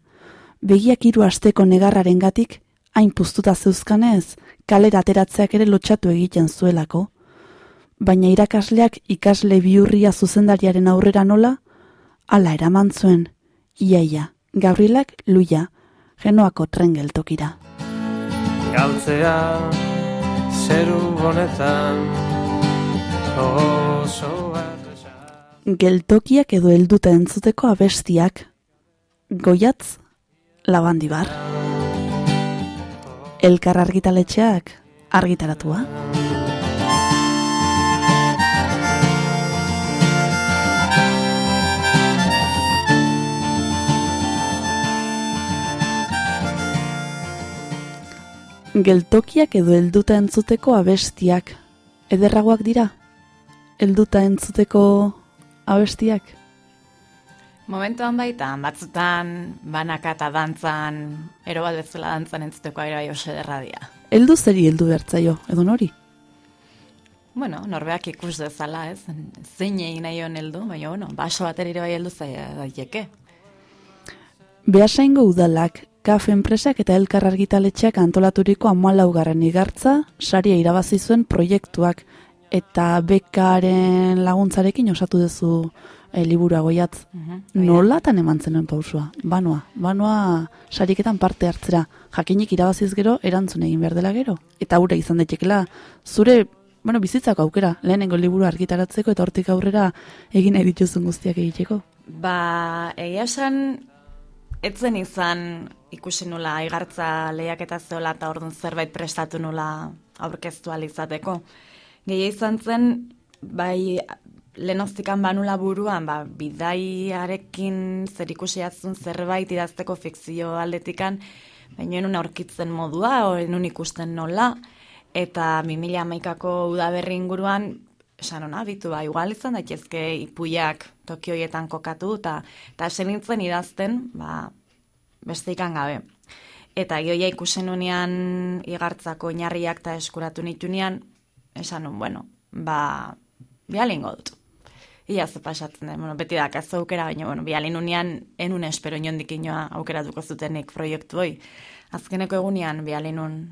begiak hiru asteko negarraren gatik, hain puztuta zeuzkanez, kalera ateratzeak ere lotxatu egiten zuelako. Baina irakasleak ikasle biurria zuzendariaren aurrera nola, hala eraman zuen, iaia, Gabrilak luia, genoako tren geltokira. galtzea zeru honetan oso. Geltokiak edo helduta entzuteko abestiak, goiatz, labandibar. Elkar argitaletxeak argitaratua. Geltokiak edo helduta entzuteko abestiak ederragoak dira? Helduta entzuteko abestiak? Momentuan baita, batzutan banaka eta dantzan, ero bat bezala dantzan entzuteko aire bai oso ederra dira. Heldu zeri heldu bertzaio, edo nori? Bueno, norbeak ikus dezala, ez? Zein egin nahi hon heldu, baina, bueno, baso bateri ere bai heldu zaila daiteke. Beasaingo udalak, kafe enpresak eta elkar argitaletxeak antolaturiko amalaugarren igartza, saria irabazi zuen proiektuak, eta bekaren laguntzarekin osatu duzu e, liburua goiatz. Mhm. Nolatan eman zenuen pausua? Banua, banua sariketan parte hartzera. Jakinik irabaziz gero, erantzun egin behar dela gero. Eta hura izan daitekela, zure, bueno, bizitzako aukera, lehenengo liburu argitaratzeko eta hortik aurrera egin nahi dituzun guztiak egiteko. Ba, egia esan, etzen izan ikusi nula igartza lehiaketa zeola eta orduan zerbait prestatu nula aurkeztu ahal izateko. Gehia izan zen, bai, lehenoztikan banula buruan, ba, bidaiarekin zer ikusi atzun zerbait idazteko fikzio aldetikan, baina enun aurkitzen modua, enun ikusten nola, eta 2000 amaikako udaberri inguruan, esan hona, bitu, ba, igual izan daitezke ipuiak tokioietan kokatu, eta eta nintzen idazten, ba, beste ikan gabe. Eta gioia ikusen unean igartzako inarriak eta eskuratu nitunean, esan nun, bueno, ba, bialingo dut. Ia ze pasatzen den, bueno, beti da, aukera, baina, bueno, bialin unean, enun espero inondik inoa aukeratuko zutenik proiektu hoi. Azkeneko egunean, bialinun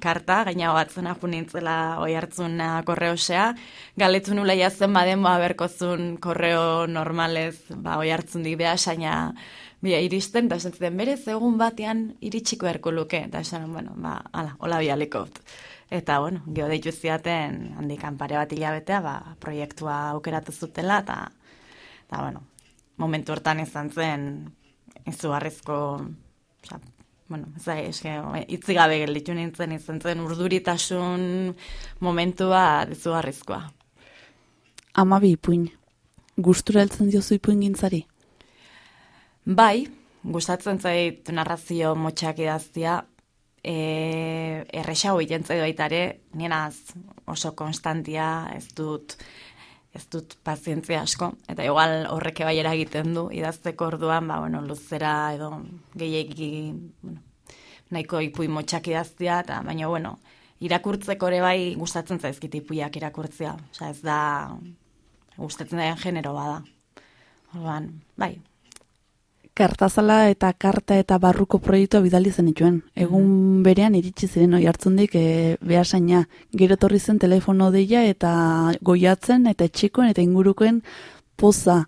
karta, gaina batzen apu nintzela oi hartzun ah, korreosea, galetu nula jazen baden ba berkozun korreo normalez, ba oi hartzun dik beha saina bia iristen, eta esan zuten, berez egun batean iritsiko erko luke, eta esan, bueno, ba, ala, hola bialiko. Eta, bueno, geho deitu ziaten, handikan pare bat hilabetea, ba, proiektua aukeratu zutela, eta, eta, bueno, momentu hortan izan zen, izugarrizko, oza, bueno, da, eske, itzi gabe gelditu nintzen, izan zen urduritasun momentua izugarrizkoa. Amabi ipuin. Gustura heltzen diozu ipuin gintzari? Bai, gustatzen zait narrazio motxak idaztia, e, erresago itentzai baita ere, nienaz oso konstantia, ez dut, ez dut pazientzia asko, eta igual horreke bai eragiten du, idazteko orduan, ba, bueno, luzera edo gehiegi, bueno, nahiko ipui motxak idaztia, eta baina, bueno, irakurtzeko ere bai gustatzen zaizkit ipuiak irakurtzea, Osea, ez da, gustatzen den genero bada. Orduan, bai, Kartazala eta karta eta barruko proiektua bidali zen ituen. Egun berean iritsi ziren oi hartzundik e, behasaina. Gero etorri zen telefono deia eta goiatzen eta etxikoen eta ingurukoen poza.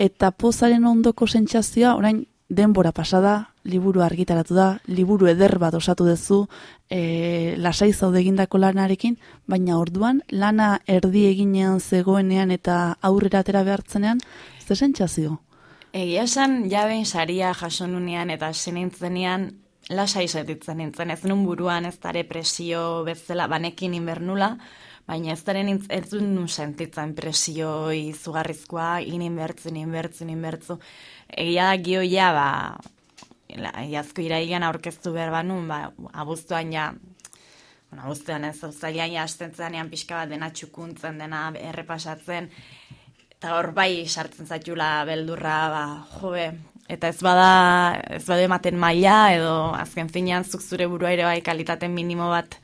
Eta pozaren ondoko sentsazioa orain denbora pasada, liburu argitaratu da, liburu eder bat osatu duzu, e, lasai zaude egindako lanarekin, baina orduan lana erdi eginean zegoenean eta aurrera atera behartzenean, ze sentsazio? Egia esan, jabein saria jaso nunean eta senintzenean lasai setitzen nintzen. Ez nun buruan ez dare presio bezala banekin inbernula, baina ez daren ez nun sentitzen presio izugarrizkoa, in inbertzen, inbertzu. Egia da gioia, ba, iazko iraigan aurkeztu behar banun, ba, abuztuan ja, bueno, guztean ez, zailain hasten zenean pixka bat dena txukuntzen, dena errepasatzen, eta hor bai sartzen zaitula beldurra, ba, jobe, eta ez bada, ez bada ematen maila, edo azken finean zuk zure burua ere bai kalitate minimo bat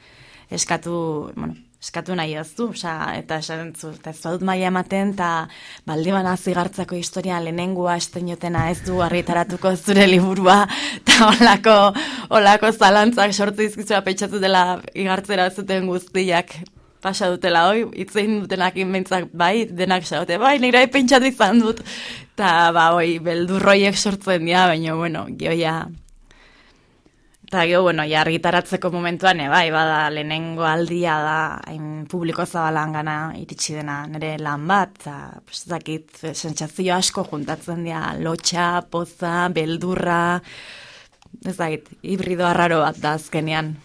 eskatu, bueno, eskatu nahi du, oza, eta esaten zu, eta ez badut maila ematen, eta baldi bana zigartzako historia lehenengua estenotena ez du argitaratuko zure liburua, eta olako, olako zalantzak sortu izkizua pentsatu dela igartzera zuten guztiak pasa dutela hoi, itzein dutenak inbentzak bai, denak saute, bai, nire pentsatu izan dut, eta ba, hoi, beldurroiek sortzen dira, baina, bueno, gioia, Eta gero, bueno, ja argitaratzeko momentuan, eh, bai, bada, lehenengo aldia da, hain publiko zabalan gana iritsi dena nire lan bat, eta, pues, dakit, sentsazio asko juntatzen dira, lotxa, poza, beldurra, ez dakit, hibrido arraro bat da azkenean.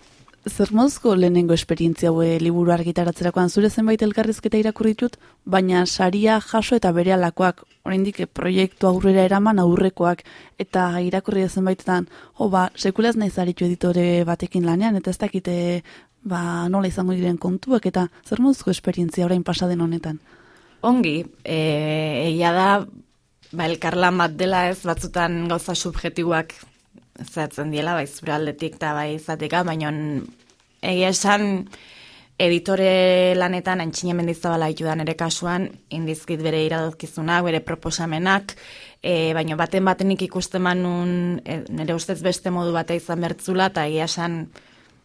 Zer mozko lehenengo esperientzia haue liburu argitaratzerakoan zure zenbait elkarrizketa irakurritut, baina saria jaso eta bere alakoak, oraindik proiektu aurrera eraman aurrekoak, eta irakurri zenbaitetan, jo ba, sekulaz nahi zaritu editore batekin lanean, eta ez dakite ba, nola izango diren kontuak, eta zer mozko esperientzia orain pasaden honetan? Ongi, e, egia da, ba, elkarlan bat dela ez, batzutan gauza subjetiboak zehatzen diela, bai zure aldetik eta bai zatika, baina egia esan editore lanetan antxine mendizabala itudan ere kasuan, indizkit bere iradozkizunak, bere proposamenak, e, baina baten batenik ikusten manun, e, nire ustez beste modu batea izan bertzula, eta egia esan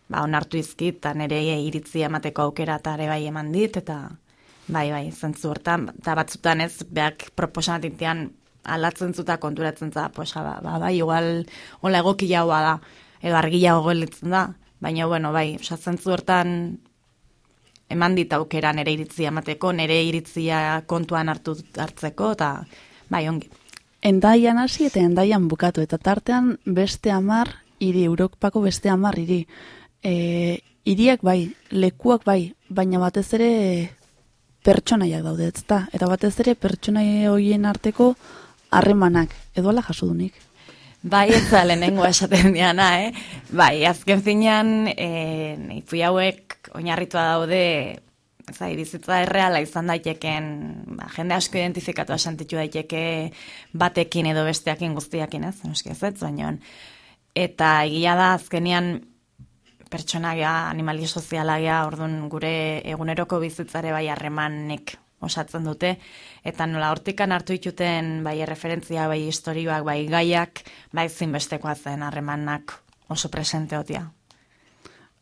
ba, onartu izkit, eta nire iritzi emateko aukera eta ere bai eman dit, eta bai, bai, zentzu hortan, eta batzutan ez, beak proposamatintian alatzen zuta konturatzen za, pues, ba, ba, bai, igual, hola egoki jaua da, edo argia gelitzen da, baina, bueno, bai, osatzen hortan eman dit aukera nere iritzia emateko, nere iritzia kontuan hartu hartzeko, eta bai, ongi. Endaian hasi eta endaian bukatu, eta tartean beste amar, hiri, Europako beste amar, hiri. E, iriak bai, lekuak bai, baina batez ere pertsonaiak daude, ezta? Eta batez ere pertsonai hoien arteko harremanak, edo ala jaso dunik? Bai, ez da lehenengo esaten diana, eh? Bai, azken finean, e, ipu hauek oinarritua daude, zai, bizitza erreala izan daiteken, ba, jende asko identifikatu asantitu daiteke batekin edo besteakin guztiakin, ez? Euski ez, baina. Eta egia da, azkenian, pertsonagia, animali sozialagia, orduan gure eguneroko bizitzare bai harremanek osatzen dute, eta nola hortikan hartu ituten bai referentzia, bai historioak, bai gaiak, bai zinbestekoa zen harremanak oso presente hotia.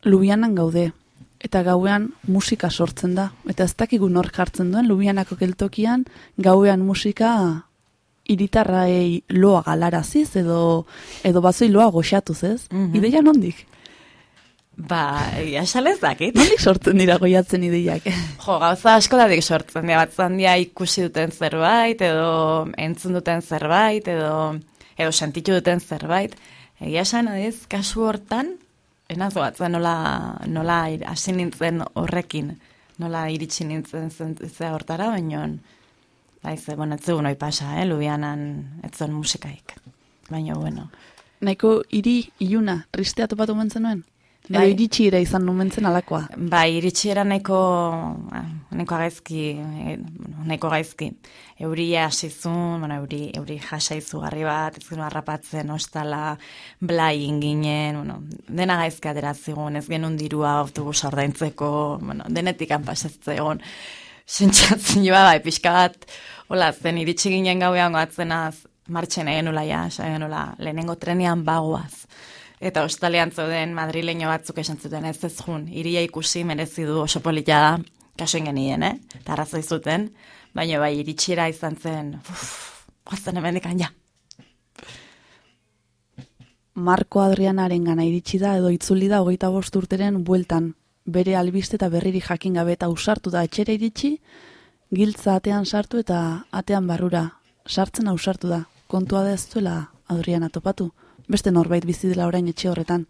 Lubianan gaude, eta gauean musika sortzen da, eta ez dakigu nor jartzen duen, Lubianako geltokian, gauean musika iritarraei loa galaraziz, edo, edo bazoi loa goxatuz, ez? Mm -hmm. Ideia nondik? Ba, egia esalez dakit. Nondik sortzen dira goiatzen ideiak? Jo, gauza asko da dik sortzen dira, batzan dira ikusi duten zerbait, edo entzun duten zerbait, edo, edo sentitu duten zerbait. Egia esan, adiz, kasu hortan, enaz batzen nola, nola hasi nintzen horrekin, nola iritsi nintzen zentzea hortara, baino, baiz, bueno, ez zugun pasa, eh, lubianan, ez zon musikaik. Baina, bueno. Naiko, iri, iluna, tristea topatu mentzen nuen? Bai. Edo iritsi ere izan numentzen alakoa. Bai, iritsi era nahiko, nahiko gaizki, eh, nahiko gaizki. Euria hasizun, bueno, euri, euri jasa izugarri bat, ez gero harrapatzen, ostala, blai inginen, bueno, dena gaizki aterazigun, ez genuen dirua autobusa ordaintzeko, bueno, denetik anpasatze egon. Sentzatzen joa, bai, pixka bat, hola, zen iritsi ginen gauean goatzenaz, martxen egin nula, ja, egin nula, lehenengo trenian bagoaz eta ostalean zoden madrileño batzuk esan zuten ez ez jun, iria ikusi merezi du oso polita da, kaso ingenien, eh? Eta arrazoi zuten, baina bai iritsiera izan zen, uff, guazten hemen ja. Marko Adrianaren gana iritsi da edo itzuli da hogeita bost urteren bueltan, bere albiste eta berriri jakin gabe eta usartu da etxera iritsi, giltza atean sartu eta atean barrura, sartzen ausartu da, kontua da ez duela Adriana topatu beste norbait bizi dela orain etxe horretan.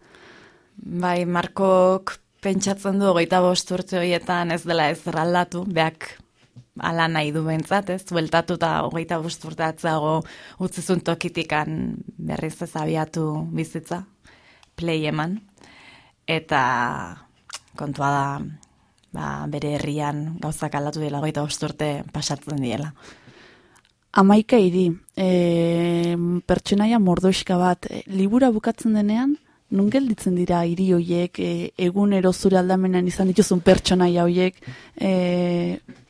Bai, Markok pentsatzen du hogeita bost urte horietan ez dela ez erraldatu, beak ala nahi du bentzat, ez, bueltatu eta hogeita bost urte atzago utzizun tokitikan berriz ez abiatu bizitza, play eman, eta kontua da ba, bere herrian gauzak aldatu dela hogeita urte pasatzen diela. Amaika hiri, e, pertsonaia mordoiska bat, e, libura bukatzen denean, nun gelditzen dira hiri hoiek, e, egunero zure aldamenan izan dituzun pertsonaia hoiek, e,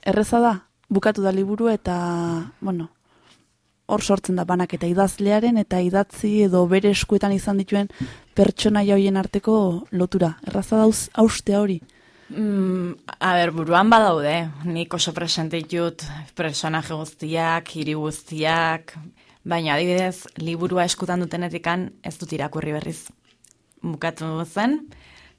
erreza da, bukatu da liburu eta, bueno, hor sortzen da banak eta idazlearen eta idatzi edo bere eskuetan izan dituen pertsonaia hoien arteko lotura. Erraza da aus- austea hori. Mm, a ber, buruan badaude, nik oso presente ditut personaje guztiak, hiri guztiak, baina adibidez, liburua eskutan dutenetikan ez dut irakurri berriz. Bukatu zen,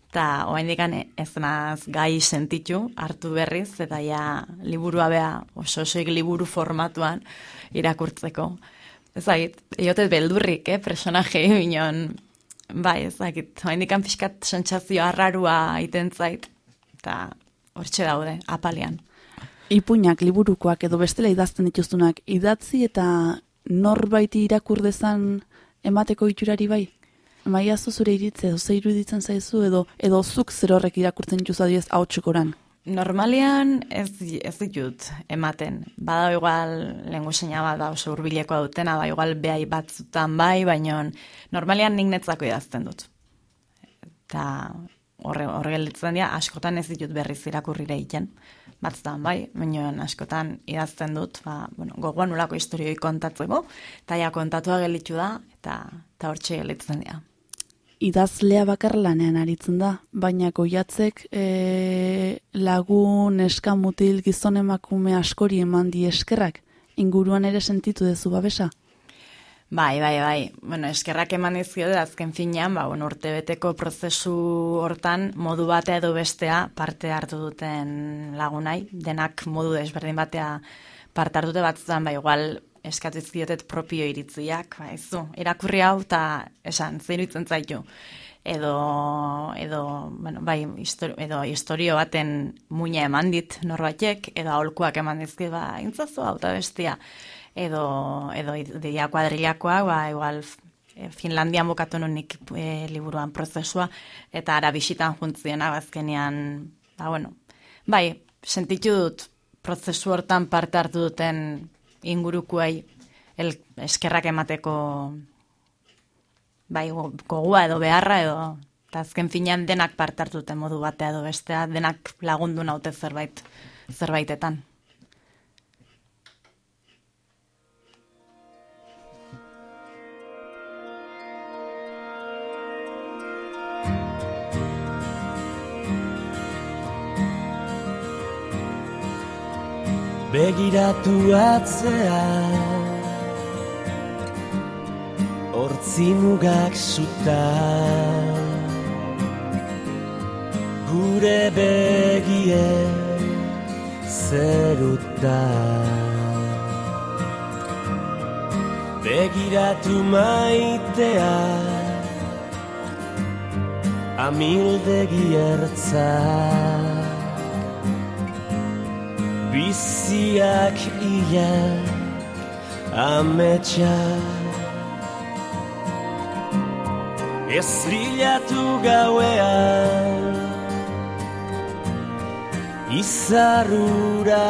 eta oaindikan ez naz gai sentitu hartu berriz, eta ja liburua bea oso osoik liburu formatuan irakurtzeko. Ez dakit, iotet beldurrik, eh, personaje binon, bai, ez dakit, oaindikan pixkat sentsazio arrarua iten zait, eta hortxe daude, apalean. Ipuinak, liburukoak edo bestela idazten dituztunak, idatzi eta norbaiti irakur dezan emateko iturari bai? Maiazu zure iritze, ze iruditzen zaizu, edo edo zuk zer horrek irakurtzen dituzu adibidez hautsukoran. Normalian ez, ez ditut ematen. Bada igual lengu seina bat da oso hurbilekoa dutena, ba igual behai batzutan bai, baina normalian nik netzako idazten dut. Eta horre, horre gelditzen dira, askotan ez ditut berriz irakurrire egiten. Batzutan bai, baina askotan idazten dut, ba, bueno, gogoan ulako historioi kontatzeko, eta ja kontatua gelditu da, eta, eta hortxe gelditzen dira. idazlea bakar lanean aritzen da, baina goiatzek e, lagun eska mutil gizon emakume askori eman di eskerrak, inguruan ere sentitu dezu babesa. Bai, bai, bai. Bueno, eskerrak eman dizkio da azken finean, ba, bueno, urtebeteko prozesu hortan modu batea edo bestea parte hartu duten lagunai, denak modu desberdin batea parte hartu dute batzutan, ba, igual eskatu izkiotet propio iritziak, ba, ez du, irakurri hau eta esan, zer iruditzen zaitu. Edo, edo, bueno, bai, histori, edo historio baten muina eman dit norbaitek, edo aholkuak eman dizki, ba, intzazu hau eta bestia edo edo ideia kuadrilakoa, ba igual eh, Finlandian bukatu nunik e, liburuan prozesua eta ara bisitan juntziena azkenean, ba bueno, bai, sentitu dut prozesu hortan parte hartu duten ingurukuei el eskerrak emateko bai go- gogua edo beharra edo eta azken finean denak parte hartu duten modu batea edo bestea denak lagundu naute zerbait zerbaitetan. Begiratu atzea. Hortzi mugak zuta Gure begie zeruta. Begiratu maitea. Amildegi ertza Biziak ia ametsa. Ez lilatu gauean Izarrura.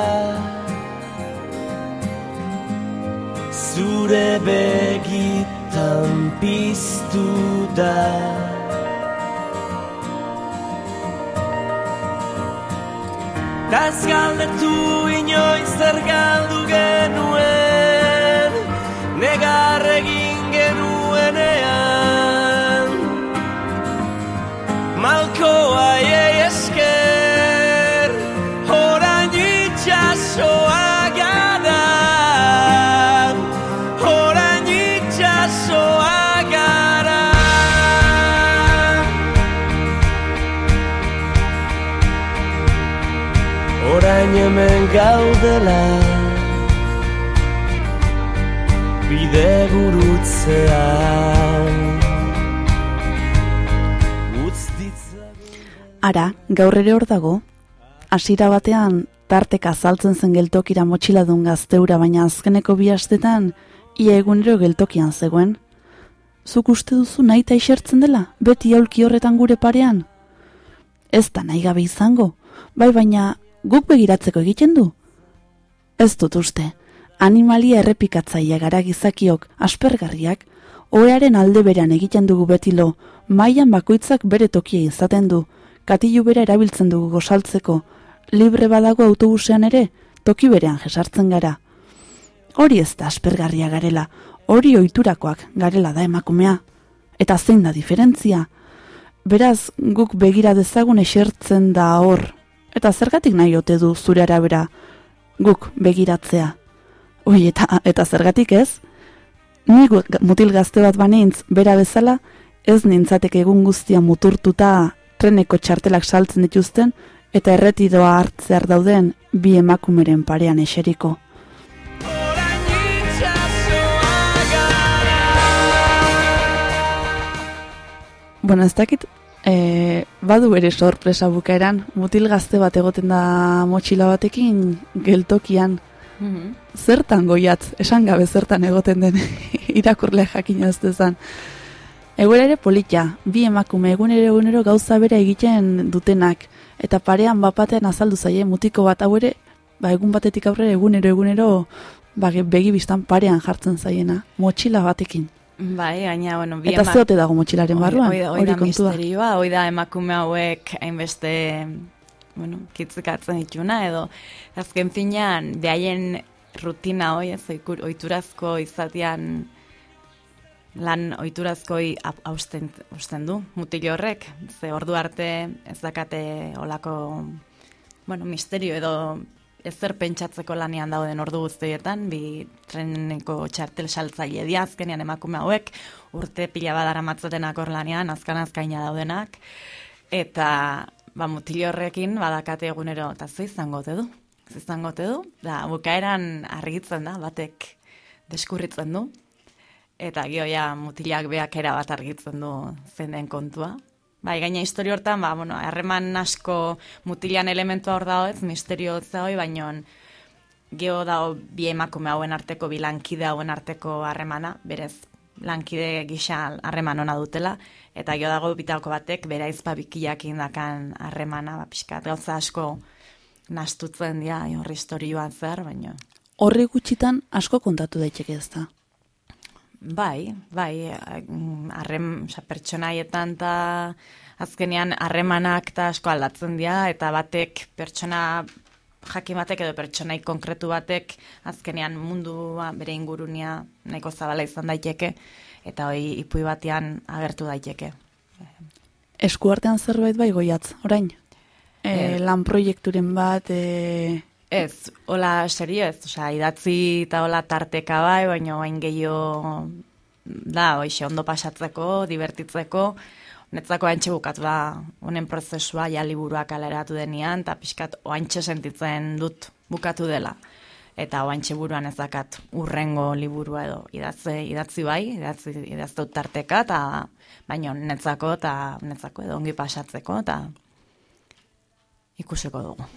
Zure begitan piztu da Ta ez galdetu inoiz zer galdu genuen Negar genuenean. Malko Orain hemen gaudela. Bide ditzagun. Ara, gaur ere hor dago, hasiera batean tarteka azaltzen zen geltokira motxiladun gazteura, baina azkeneko bi astetan ia egunero geltokian zegoen. Zuk uste duzu nahi isertzen dela, beti aulki horretan gure parean? Ez da nahi gabe izango, bai baina guk begiratzeko egiten du? Ez dut uste, animalia errepikatzaile gara gizakiok aspergarriak, oearen alde berean egiten dugu betilo, mailan bakoitzak bere tokia izaten du, katilu bera erabiltzen dugu gosaltzeko, libre badago autobusean ere, toki berean jesartzen gara. Hori ez da aspergarria garela, hori oiturakoak garela da emakumea. Eta zein da diferentzia? Beraz, guk begira dezagun esertzen da hor. Eta zergatik nahi ote du zure arabera, guk begiratzea. Oi, eta, eta zergatik ez? Ni mutil gazte bat banintz, bera bezala, ez nintzateke egun guztia muturtuta treneko txartelak saltzen dituzten, eta erretidoa hartzear dauden bi emakumeren parean eseriko. Bueno, ez dakit, e, badu bere sorpresa bukaeran, mutil gazte bat egoten da motxila batekin geltokian, Mhm. zertan goiatz, esan gabe zertan egoten den irakurle jakin ez dezan. Egoera ere polita, bi emakume egunero egunero gauza bera egiten dutenak, eta parean bapatean azaldu zaie mutiko bat. Hau ere, ba, egun batetik aurrera egunero egunero ba, begi bistan parean jartzen zaiena, motxila batekin. Bai, gaina, bueno, bi Eta zeote dago motxilaren barruan, hoi da- hoi hori da kontua. misterioa, hoi da emakume hauek hainbeste, bueno, kitzikatzen dituna, edo azken finean, behaien rutina hoi, ez, oiturazko izatean, lan oiturazkoi hau- hausten, hausten du, mutil horrek, ze ordu arte ez dakate olako, bueno, misterio edo ezer pentsatzeko lanean dauden ordu guztietan, bi treneko txartel saltzaile dia azkenean emakume hauek, urte pila badara matzatenak hor lanean, azkan azkaina daudenak, eta ba, mutil horrekin badakate egunero, eta ze izango ote du? Ze izango ote du? Da, bukaeran argitzen da, batek deskurritzen du, eta gioia mutilak beak era bat argitzen du zen den kontua. Bai, gaina historio hortan, ba, bueno, harreman asko mutilan elementua hor dago ez, misterio hotza hoi, baino geho dago bi emakume hauen arteko, bi lankide hauen arteko harremana, berez lankide gisa harreman ona dutela, eta geho dago bitako batek bera izpa bikiak indakan harremana, ba, pixkat, gauza asko nastutzen dira, horri historioan zer, baino. Horri gutxitan asko kontatu daiteke ez da. Bai, bai, mm, harrem, oza, pertsonaietan eta azkenean harremanak eta asko aldatzen dira, eta batek pertsona jakin batek edo pertsonai konkretu batek azkenean mundua bere ingurunia nahiko zabala izan daiteke, eta hoi ipui batean agertu daiteke. Eskuartean zerbait bai goiatz, orain? E, Ez. lan proiekturen bat, e, Ez, hola serio ez, osea, idatzi eta hola tarteka bai, baina hain gehiago da, hoxe, ondo pasatzeko, divertitzeko, netzako haintxe bukatu da, honen prozesua, ja liburuak aleratu denian, eta pixkat oantxe sentitzen dut bukatu dela. Eta oantxe buruan ez dakat urrengo liburua edo idatze, idatzi bai, idatzi, idazte dut tarteka, eta baino netzako eta netzako edo ongi pasatzeko, eta ikusiko dugu.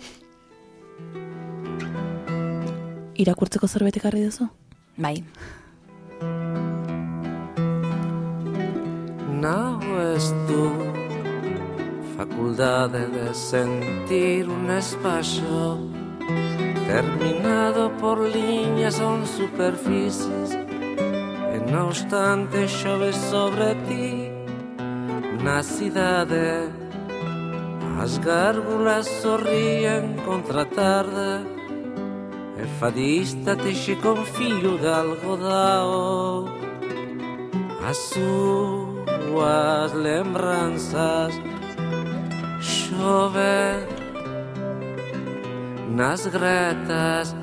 Irakurtzeko zerbait ekarri duzu? Bai. Nago ez du facultad de sentir un espacio terminado por líneas o superficies e no obstante chove sobre ti una cidade As gárgulas sorrien contra tarde. E fadista texe con fío de algodao. As súas lembranzas Chove. Nas gretas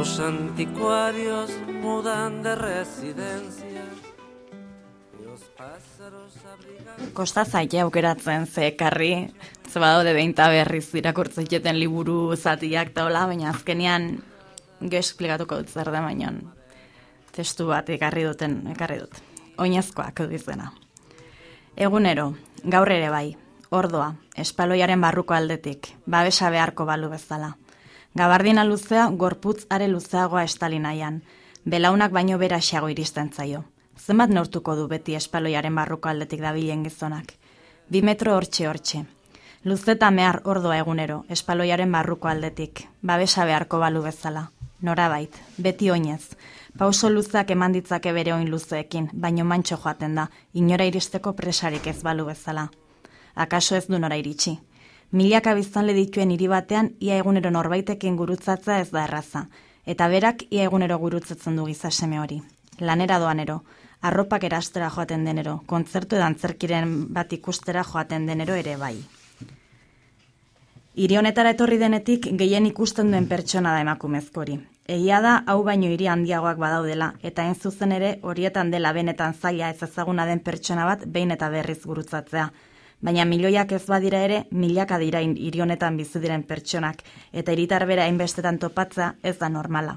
Os anticuarios mudan de residencia Kosta zaite aukeratzen ze ekarri, ze badaude behinta berriz irakurtzen jeten liburu zatiak eta hola, baina azkenean ge esplikatuko dut zer da baina testu bat ekarri duten, ekarri dut. Oinezkoak dizena. Egunero, gaur ere bai, ordoa, espaloiaren barruko aldetik, babesa beharko balu bezala. Gabardina luzea gorputz are luzeagoa estali nahian, belaunak baino bera iristen zaio. Zenbat neurtuko du beti espaloiaren barruko aldetik dabilen gizonak. Bi metro hortxe hortxe. Luzeta mehar ordoa egunero, espaloiaren barruko aldetik, babesa beharko balu bezala. Norabait, beti oinez. Pauso luzak eman ditzake bere oin luzeekin, baino mantxo joaten da, inora iristeko presarik ez balu bezala. Akaso ez du nora iritsi. Milaka biztanle dituen hiri batean ia egunero norbaitekin gurutzatza ez da erraza, eta berak ia egunero gurutzatzen du giza seme hori. Lanera doanero, arropak erastera joaten denero, kontzertu edan zerkiren bat ikustera joaten denero ere bai. Hiri honetara etorri denetik gehien ikusten duen pertsona da emakumezkori. Egia da hau baino hiri handiagoak badaudela eta hain zuzen ere horietan dela benetan zaila ez ezaguna den pertsona bat behin eta berriz gurutzatzea. Baina milioiak ez badira ere, milaka dira hiri honetan bizi diren pertsonak eta hiritar bera hainbestetan topatza ez da normala.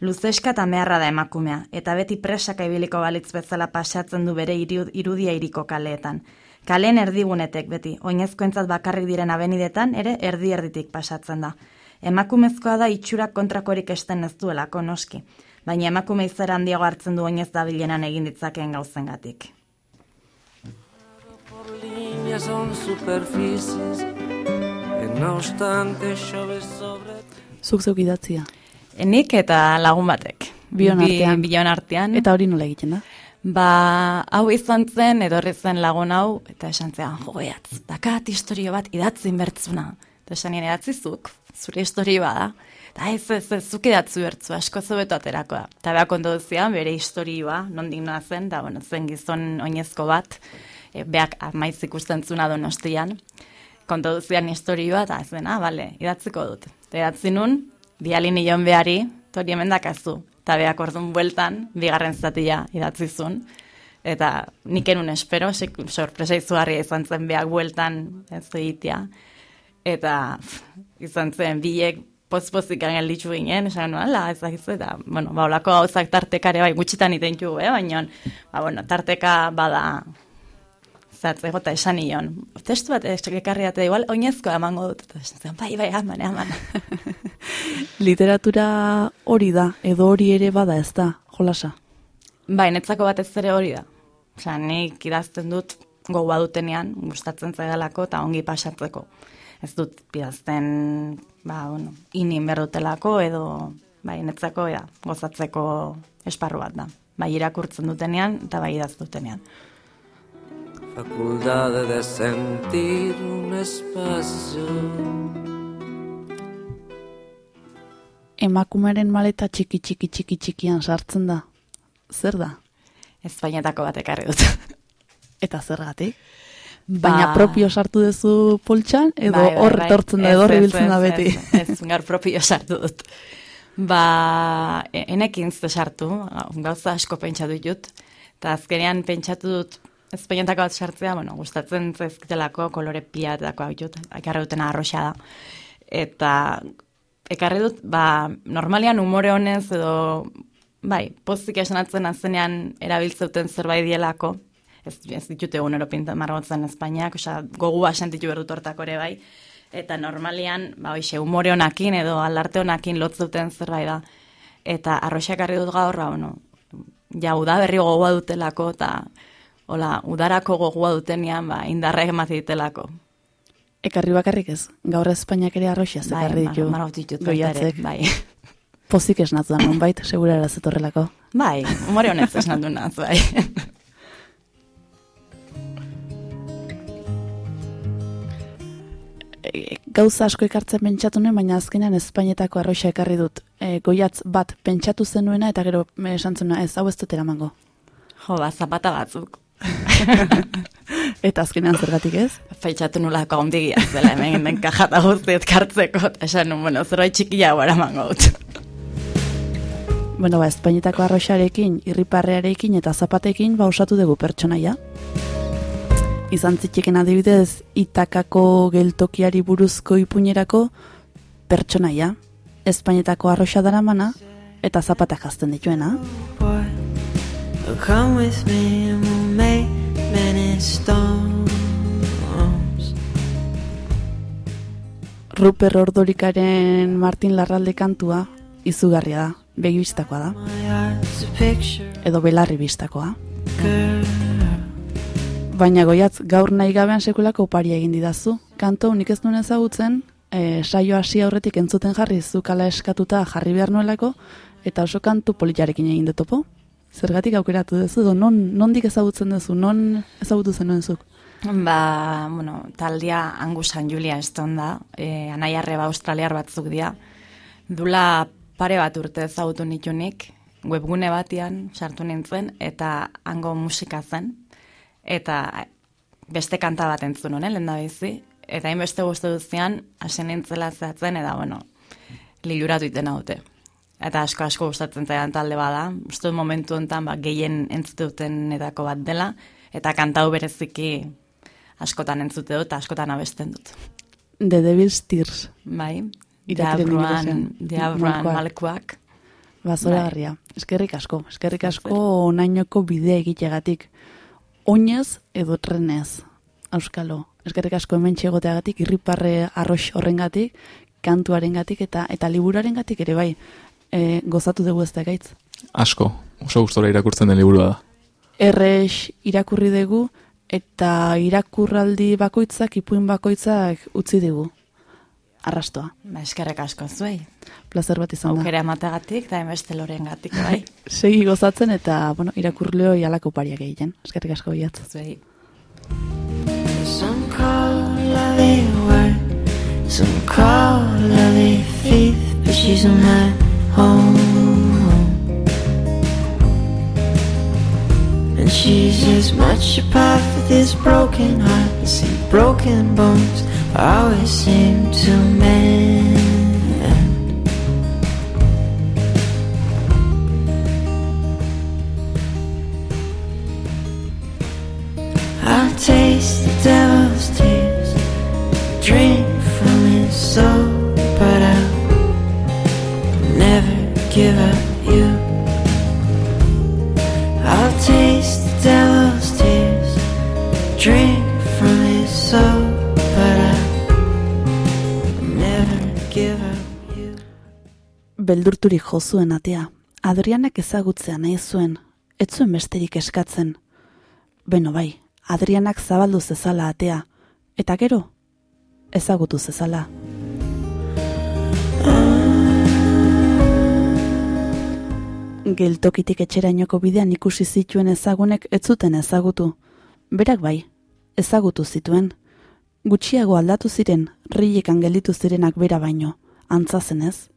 Luzeska eta meharra da emakumea, eta beti presaka ibiliko balitz bezala pasatzen du bere iru- irudia iriko kaleetan. Kaleen erdigunetek beti, oinezkoentzat bakarrik diren abenidetan ere erdi erditik pasatzen da. Emakumezkoa da itxurak kontrakorik esten ez duelako noski, baina emakume izara handiago hartzen du oinez dabilenan egin ditzakeen gauzengatik. Zuk zeuk idatzia. Nik eta lagun batek. Bion Bi- artean. bion artean. Eta hori nola egiten da? Ba, hau izan zen, edorri zen lagun hau, eta esan zean, joeatz, dakat historio bat idatzi bertzuna. Eta esan nien idatzizuk, zure historio bada. Eta ez, ez, ez, zuk idatzu bertzu, asko zobeto aterako da. Eta beha konto duzian, bere historioa, nondik noa zen, da, bueno, zen gizon oinezko bat, e, beak amaiz ikusten zuna donostian, konto duzian historioa, eta ez dena, bale, idatziko dut. Eta idatzi nun, biali nion behari, tori hemen dakazu. Eta beak orduan bueltan, bigarren zatia idatzizun. Eta nik enun espero, sorpresa izugarria izan zen beak bueltan ez egitea. Eta pff, izan zen biek pozpozik gelditu ginen, esan nuen, ala, ez dakizu, eta, bueno, ba, olako gauzak tartekare bai, gutxitan iten jugu, eh? baina, ba, bueno, tarteka bada zatze gota esan nion. Testu bat ekarri date, igual, oinezkoa emango dut, eta zen, bai, bai, aman, aman. Literatura hori da, edo hori ere bada ez da, jolasa. Bai, netzako batez ere hori da. Osea, nik idazten dut gogoa dutenean, gustatzen zaidalako eta ongi pasatzeko. Ez dut idazten, ba, bueno, inin berdutelako edo, bai, netzako, ja, gozatzeko esparru bat da. Bai, irakurtzen dutenean eta bai idaz dutenean. Facultad de sentir un espacio. Emakumeren maleta txiki txiki txiki txikian sartzen da. Zer da? Ezpainetako bat ekarri dut. Eta zergatik? Baina Ba- propio sartu duzu poltsan, edo Bai, bai, hor bai. etortzen da, Ez, edo hor ez, ibiltzen da ez, beti. Ez, ez, gaur propio sartu dut. Ba, e- enekin sartu, gauza asko pentsatu ditut, eta azkenean pentsatu dut ezpeinetako bat sartzea, bueno, gustatzen zezkitelako kolore pilatako hau dut, ekarri dutena arroxa da. Eta ekarri dut, ba, normalian umore honez edo, bai, pozik esanatzen azenean erabiltzeuten zerbait dielako, ez, ez ditut egunero pinta margotzen Espainiak, osea, gogua sentitu behar dut hortako ere bai, eta normalian, ba, hoxe, umore honakin edo aldarte honakin lotzuten zerbait da. Eta arroxak harri dut gaur, ba, bueno, ja, uda berri gogoa dutelako, eta hola, udarako gogoa dutenean, ba, indarra emate ditelako. Ekarri bakarrik ez, gaur Espainiak ere arroxa Bai, zekarri ditu. margotu ditut baita ere, goiatzek. bai. Pozik esnatu da, nonbait, segura erazetorrelako. Bai, umore honez esnatu naz, bai. E, gauza asko ekartzen pentsatu nuen, baina azkenean Espainetako arroxa ekarri dut. E, goiatz bat pentsatu zenuena eta gero me esan zuena, ez, hau ez dut eramango. Jo, ba, zapata batzuk. Eta azkenean zergatik ez? Feitzatu nulako ondigia zela hemen den kajata guztiet kartzeko, eta esan nun, bueno, zerbait txikia gara mango dut. Bueno, ba, Espainetako arroxarekin, irriparrearekin eta zapatekin ba osatu dugu pertsonaia. Izan zitzeken adibidez, itakako geltokiari buruzko ipuñerako pertsonaia. Espainetako arroxa daramana eta zapatak jazten dituena. come with me make many storms. Ruper Ordorikaren Martin Larralde kantua izugarria da, begibistakoa da, edo belarri bistakoa. Baina goiatz, gaur nahi gabean sekulako oparia egin didazu. Kanto nik ez duen ezagutzen, e, saio hasi aurretik entzuten jarri zukala eskatuta jarri behar nuelako, eta oso kantu politarekin egin detopo. Zergatik aukeratu duzu, edo non, nondik ezagutzen duzu, non ezagutu zenuen zuk? Ba, bueno, taldia Angusan Julia Eston da, e, anaiarre ba australiar batzuk dira. Dula pare bat urte ezagutu nitunik, webgune batian sartu nintzen, eta hango musika zen, eta beste kanta bat entzun honen, lehen da bizi, eta hainbeste guztu duzian, hasen nintzela zehatzen, eta bueno, liluratu iten haute. Eta asko asko gustatzen zaidan talde bada, uste momentu honetan ba, gehien entzute duten edako bat dela, eta kantau bereziki askotan entzute dut, askotan abesten dut. The Devil's Tears. Bai, diabruan, diabruan Malkoak. malkoak. Ba, zora Bai. garria. Eskerrik asko, eskerrik asko onainoko bidea egitegatik. Oinez edo trenez, auskalo. Eskerrik asko hemen txegoteagatik, irriparre arrox horrengatik, kantuarengatik eta eta liburuarengatik ere bai. E, gozatu dugu ez da gaitz. Asko, oso gustora irakurtzen den liburua da. Errex irakurri dugu eta irakurraldi bakoitzak, ipuin bakoitzak utzi digu. Arrastoa. Ba, eskerrek asko zuei. Plazer bat izan da. Aukera emategatik, eta emeste lorengatik, bai. Segi gozatzen eta, bueno, irakurleo jalako pariak egiten. Eskerrik asko bilatz. Zuei. Some call her a word, some call her a thief, but she's my home. And she's as much a part of this broken heart as the broken bones always seem to mend. I'll taste the devil's tears, drink give up you. I'll taste the devil's tears, drink from his soul, but I'll never give up you. Beldurturik jo zuen atea. Adrianak ezagutzea nahi zuen. Ez zuen besterik eskatzen. Beno bai, Adrianak zabaldu zezala atea. Eta gero, ezagutu zezala. Geltokitik etxerainoko bidean ikusi zituen ezagunek ez zuten ezagutu. Berak bai, ezagutu zituen. Gutxiago aldatu ziren, rilekan gelditu zirenak bera baino, antza zenez.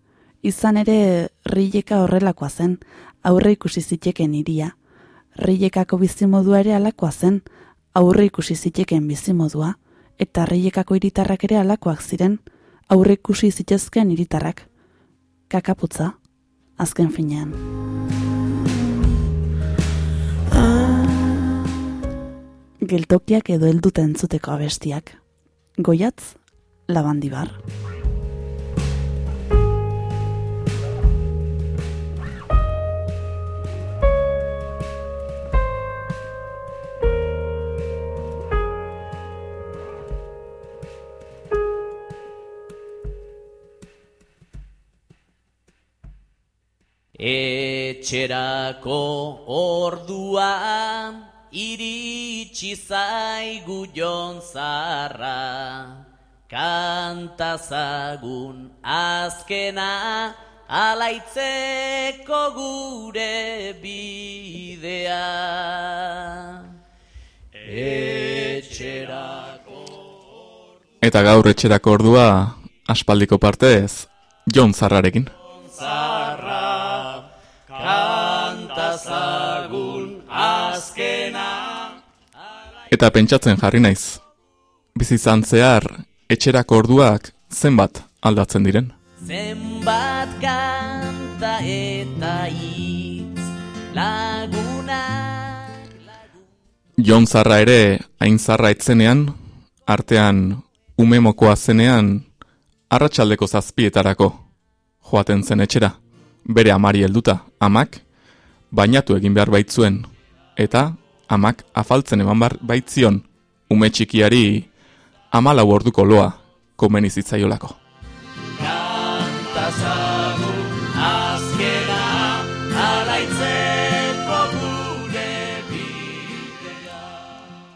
Izan ere, rileka horrelakoa zen, aurre ikusi zitekeen iria. Rilekako bizimodua ere alakoa zen, aurre ikusi zitekeen bizimodua, eta rilekako hiritarrak ere alakoak ziren, aurre ikusi zitezkeen hiritarrak. Kakaputza, azken finean. Geltokiak edo helduta entzuteko abestiak. Goiatz, labandibar. Etxerako ordua iritsi zaigu jonzarra kantazagun azkena alaitzeko gure bidea. Etxerako Eta gaur etxerako ordua aspaldiko partez Jon Zarrarekin. zarra Eta pentsatzen jarri naiz. Bizizan zehar etxerako orduak zenbat aldatzen diren. Zenbat kanta eta hitz laguna Jon Zarra ere hain zarra etzenean, artean umemokoa zenean, arratsaldeko zazpietarako joaten zen etxera. Bere amari helduta, amak, bainatu egin behar baitzuen, eta amak afaltzen eman bar baitzion, ume txikiari amalau orduko loa komeni zitzaiolako. azkena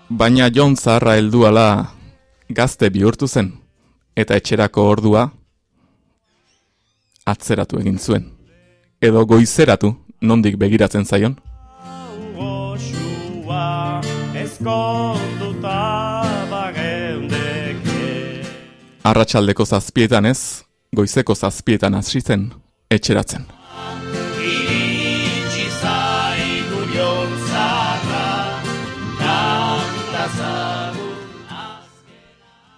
Baina Jon zaharra helduala gazte bihurtu zen, eta etxerako ordua atzeratu egin zuen. Edo goizeratu nondik begiratzen zaion. Ezkonduta bageundeke Arratsaldeko zazpietan ez, goizeko zazpietan hasi zen etxeratzen. Iritsi zaigu Kantazagu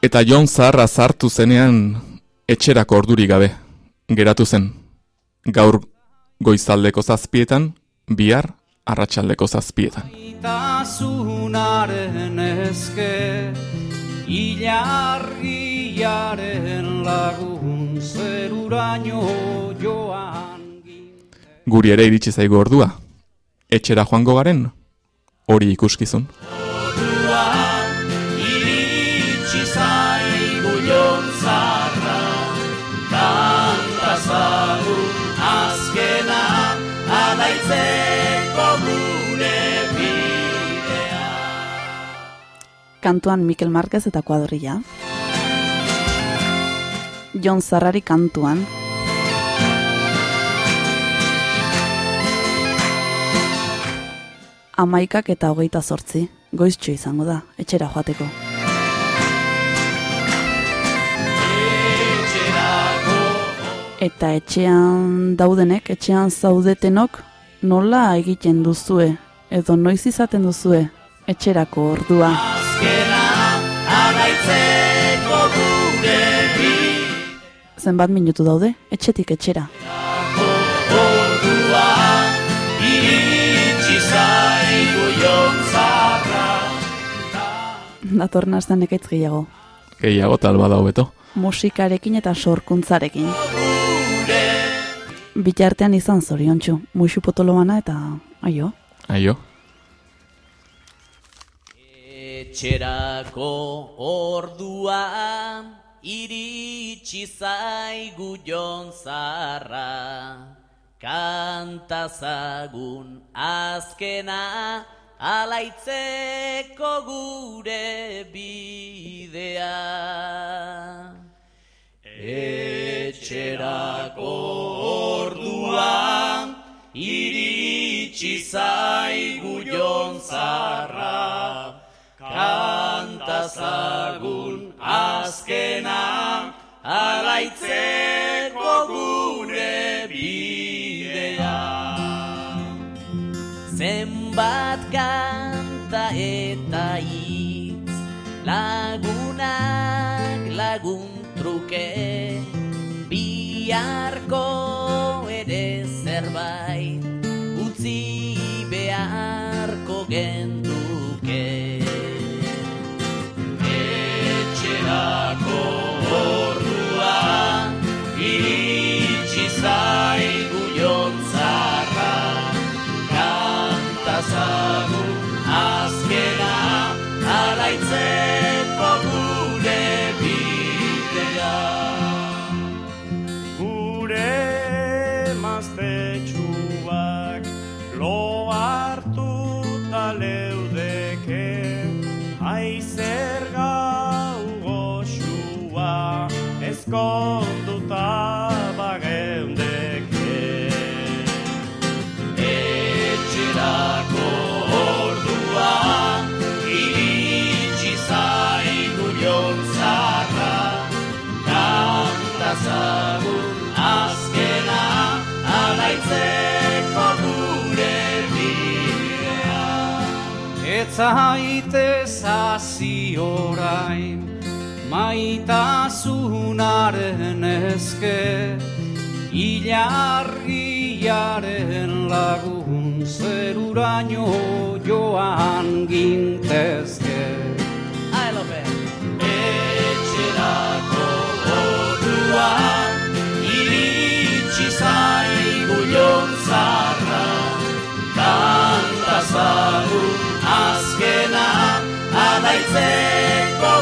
Eta Jon zaharra zartu zenean etxerako orduri gabe, geratu zen. Gaur goizaldeko zazpietan, bihar arratsaldeko zazpietan. Itasunaren eske Ilargiaren lagun zeruraino joan Guri ere iritsi zaigu ordua. Etxera joango garen, hori ikuskizun. Kantuan Mikel Marquez eta kuadrilla. Jon Zarrari kantuan. Amaikak eta hogeita sortzi, goiztxo izango da, etxera joateko. Eta etxean daudenek, etxean zaudetenok, nola egiten duzue, edo noiz izaten duzue, etxerako ordua. Azkena alaitzeko gure bidea Zenbat minutu daude, etxetik etxera. Orduan iritsi zaigu jontzarra Datorren astean ekaitz gehiago. Gehiago talba da hobeto. Musikarekin eta sorkuntzarekin. Bitartean izan zoriontsu, muixu potoloana eta aio. Aio. Etxerako ordua iritsi zaigu jontzarra Kantazagun azkena alaitzeko gure bidea. Etxerako orduan iritsi zaigu jontzarra Kantazagun azkena alaitzeko gure bidea. Zenbat kanta eta hitz lagunak lagun truke biharko ere zerbait utzi beharko genduke ezkonduta bageundeke Etxerako ordua iritsi zaigu jontzarra kantazagun azkena alaitzeko gure bidea. Etzaite zazi orain maitasunaren eske Ilargiaren lagun zeruraino joan gintezke. I love it. Etxerako ordua iritsi zaigu jontzarra kantazagun azkena alaitzeko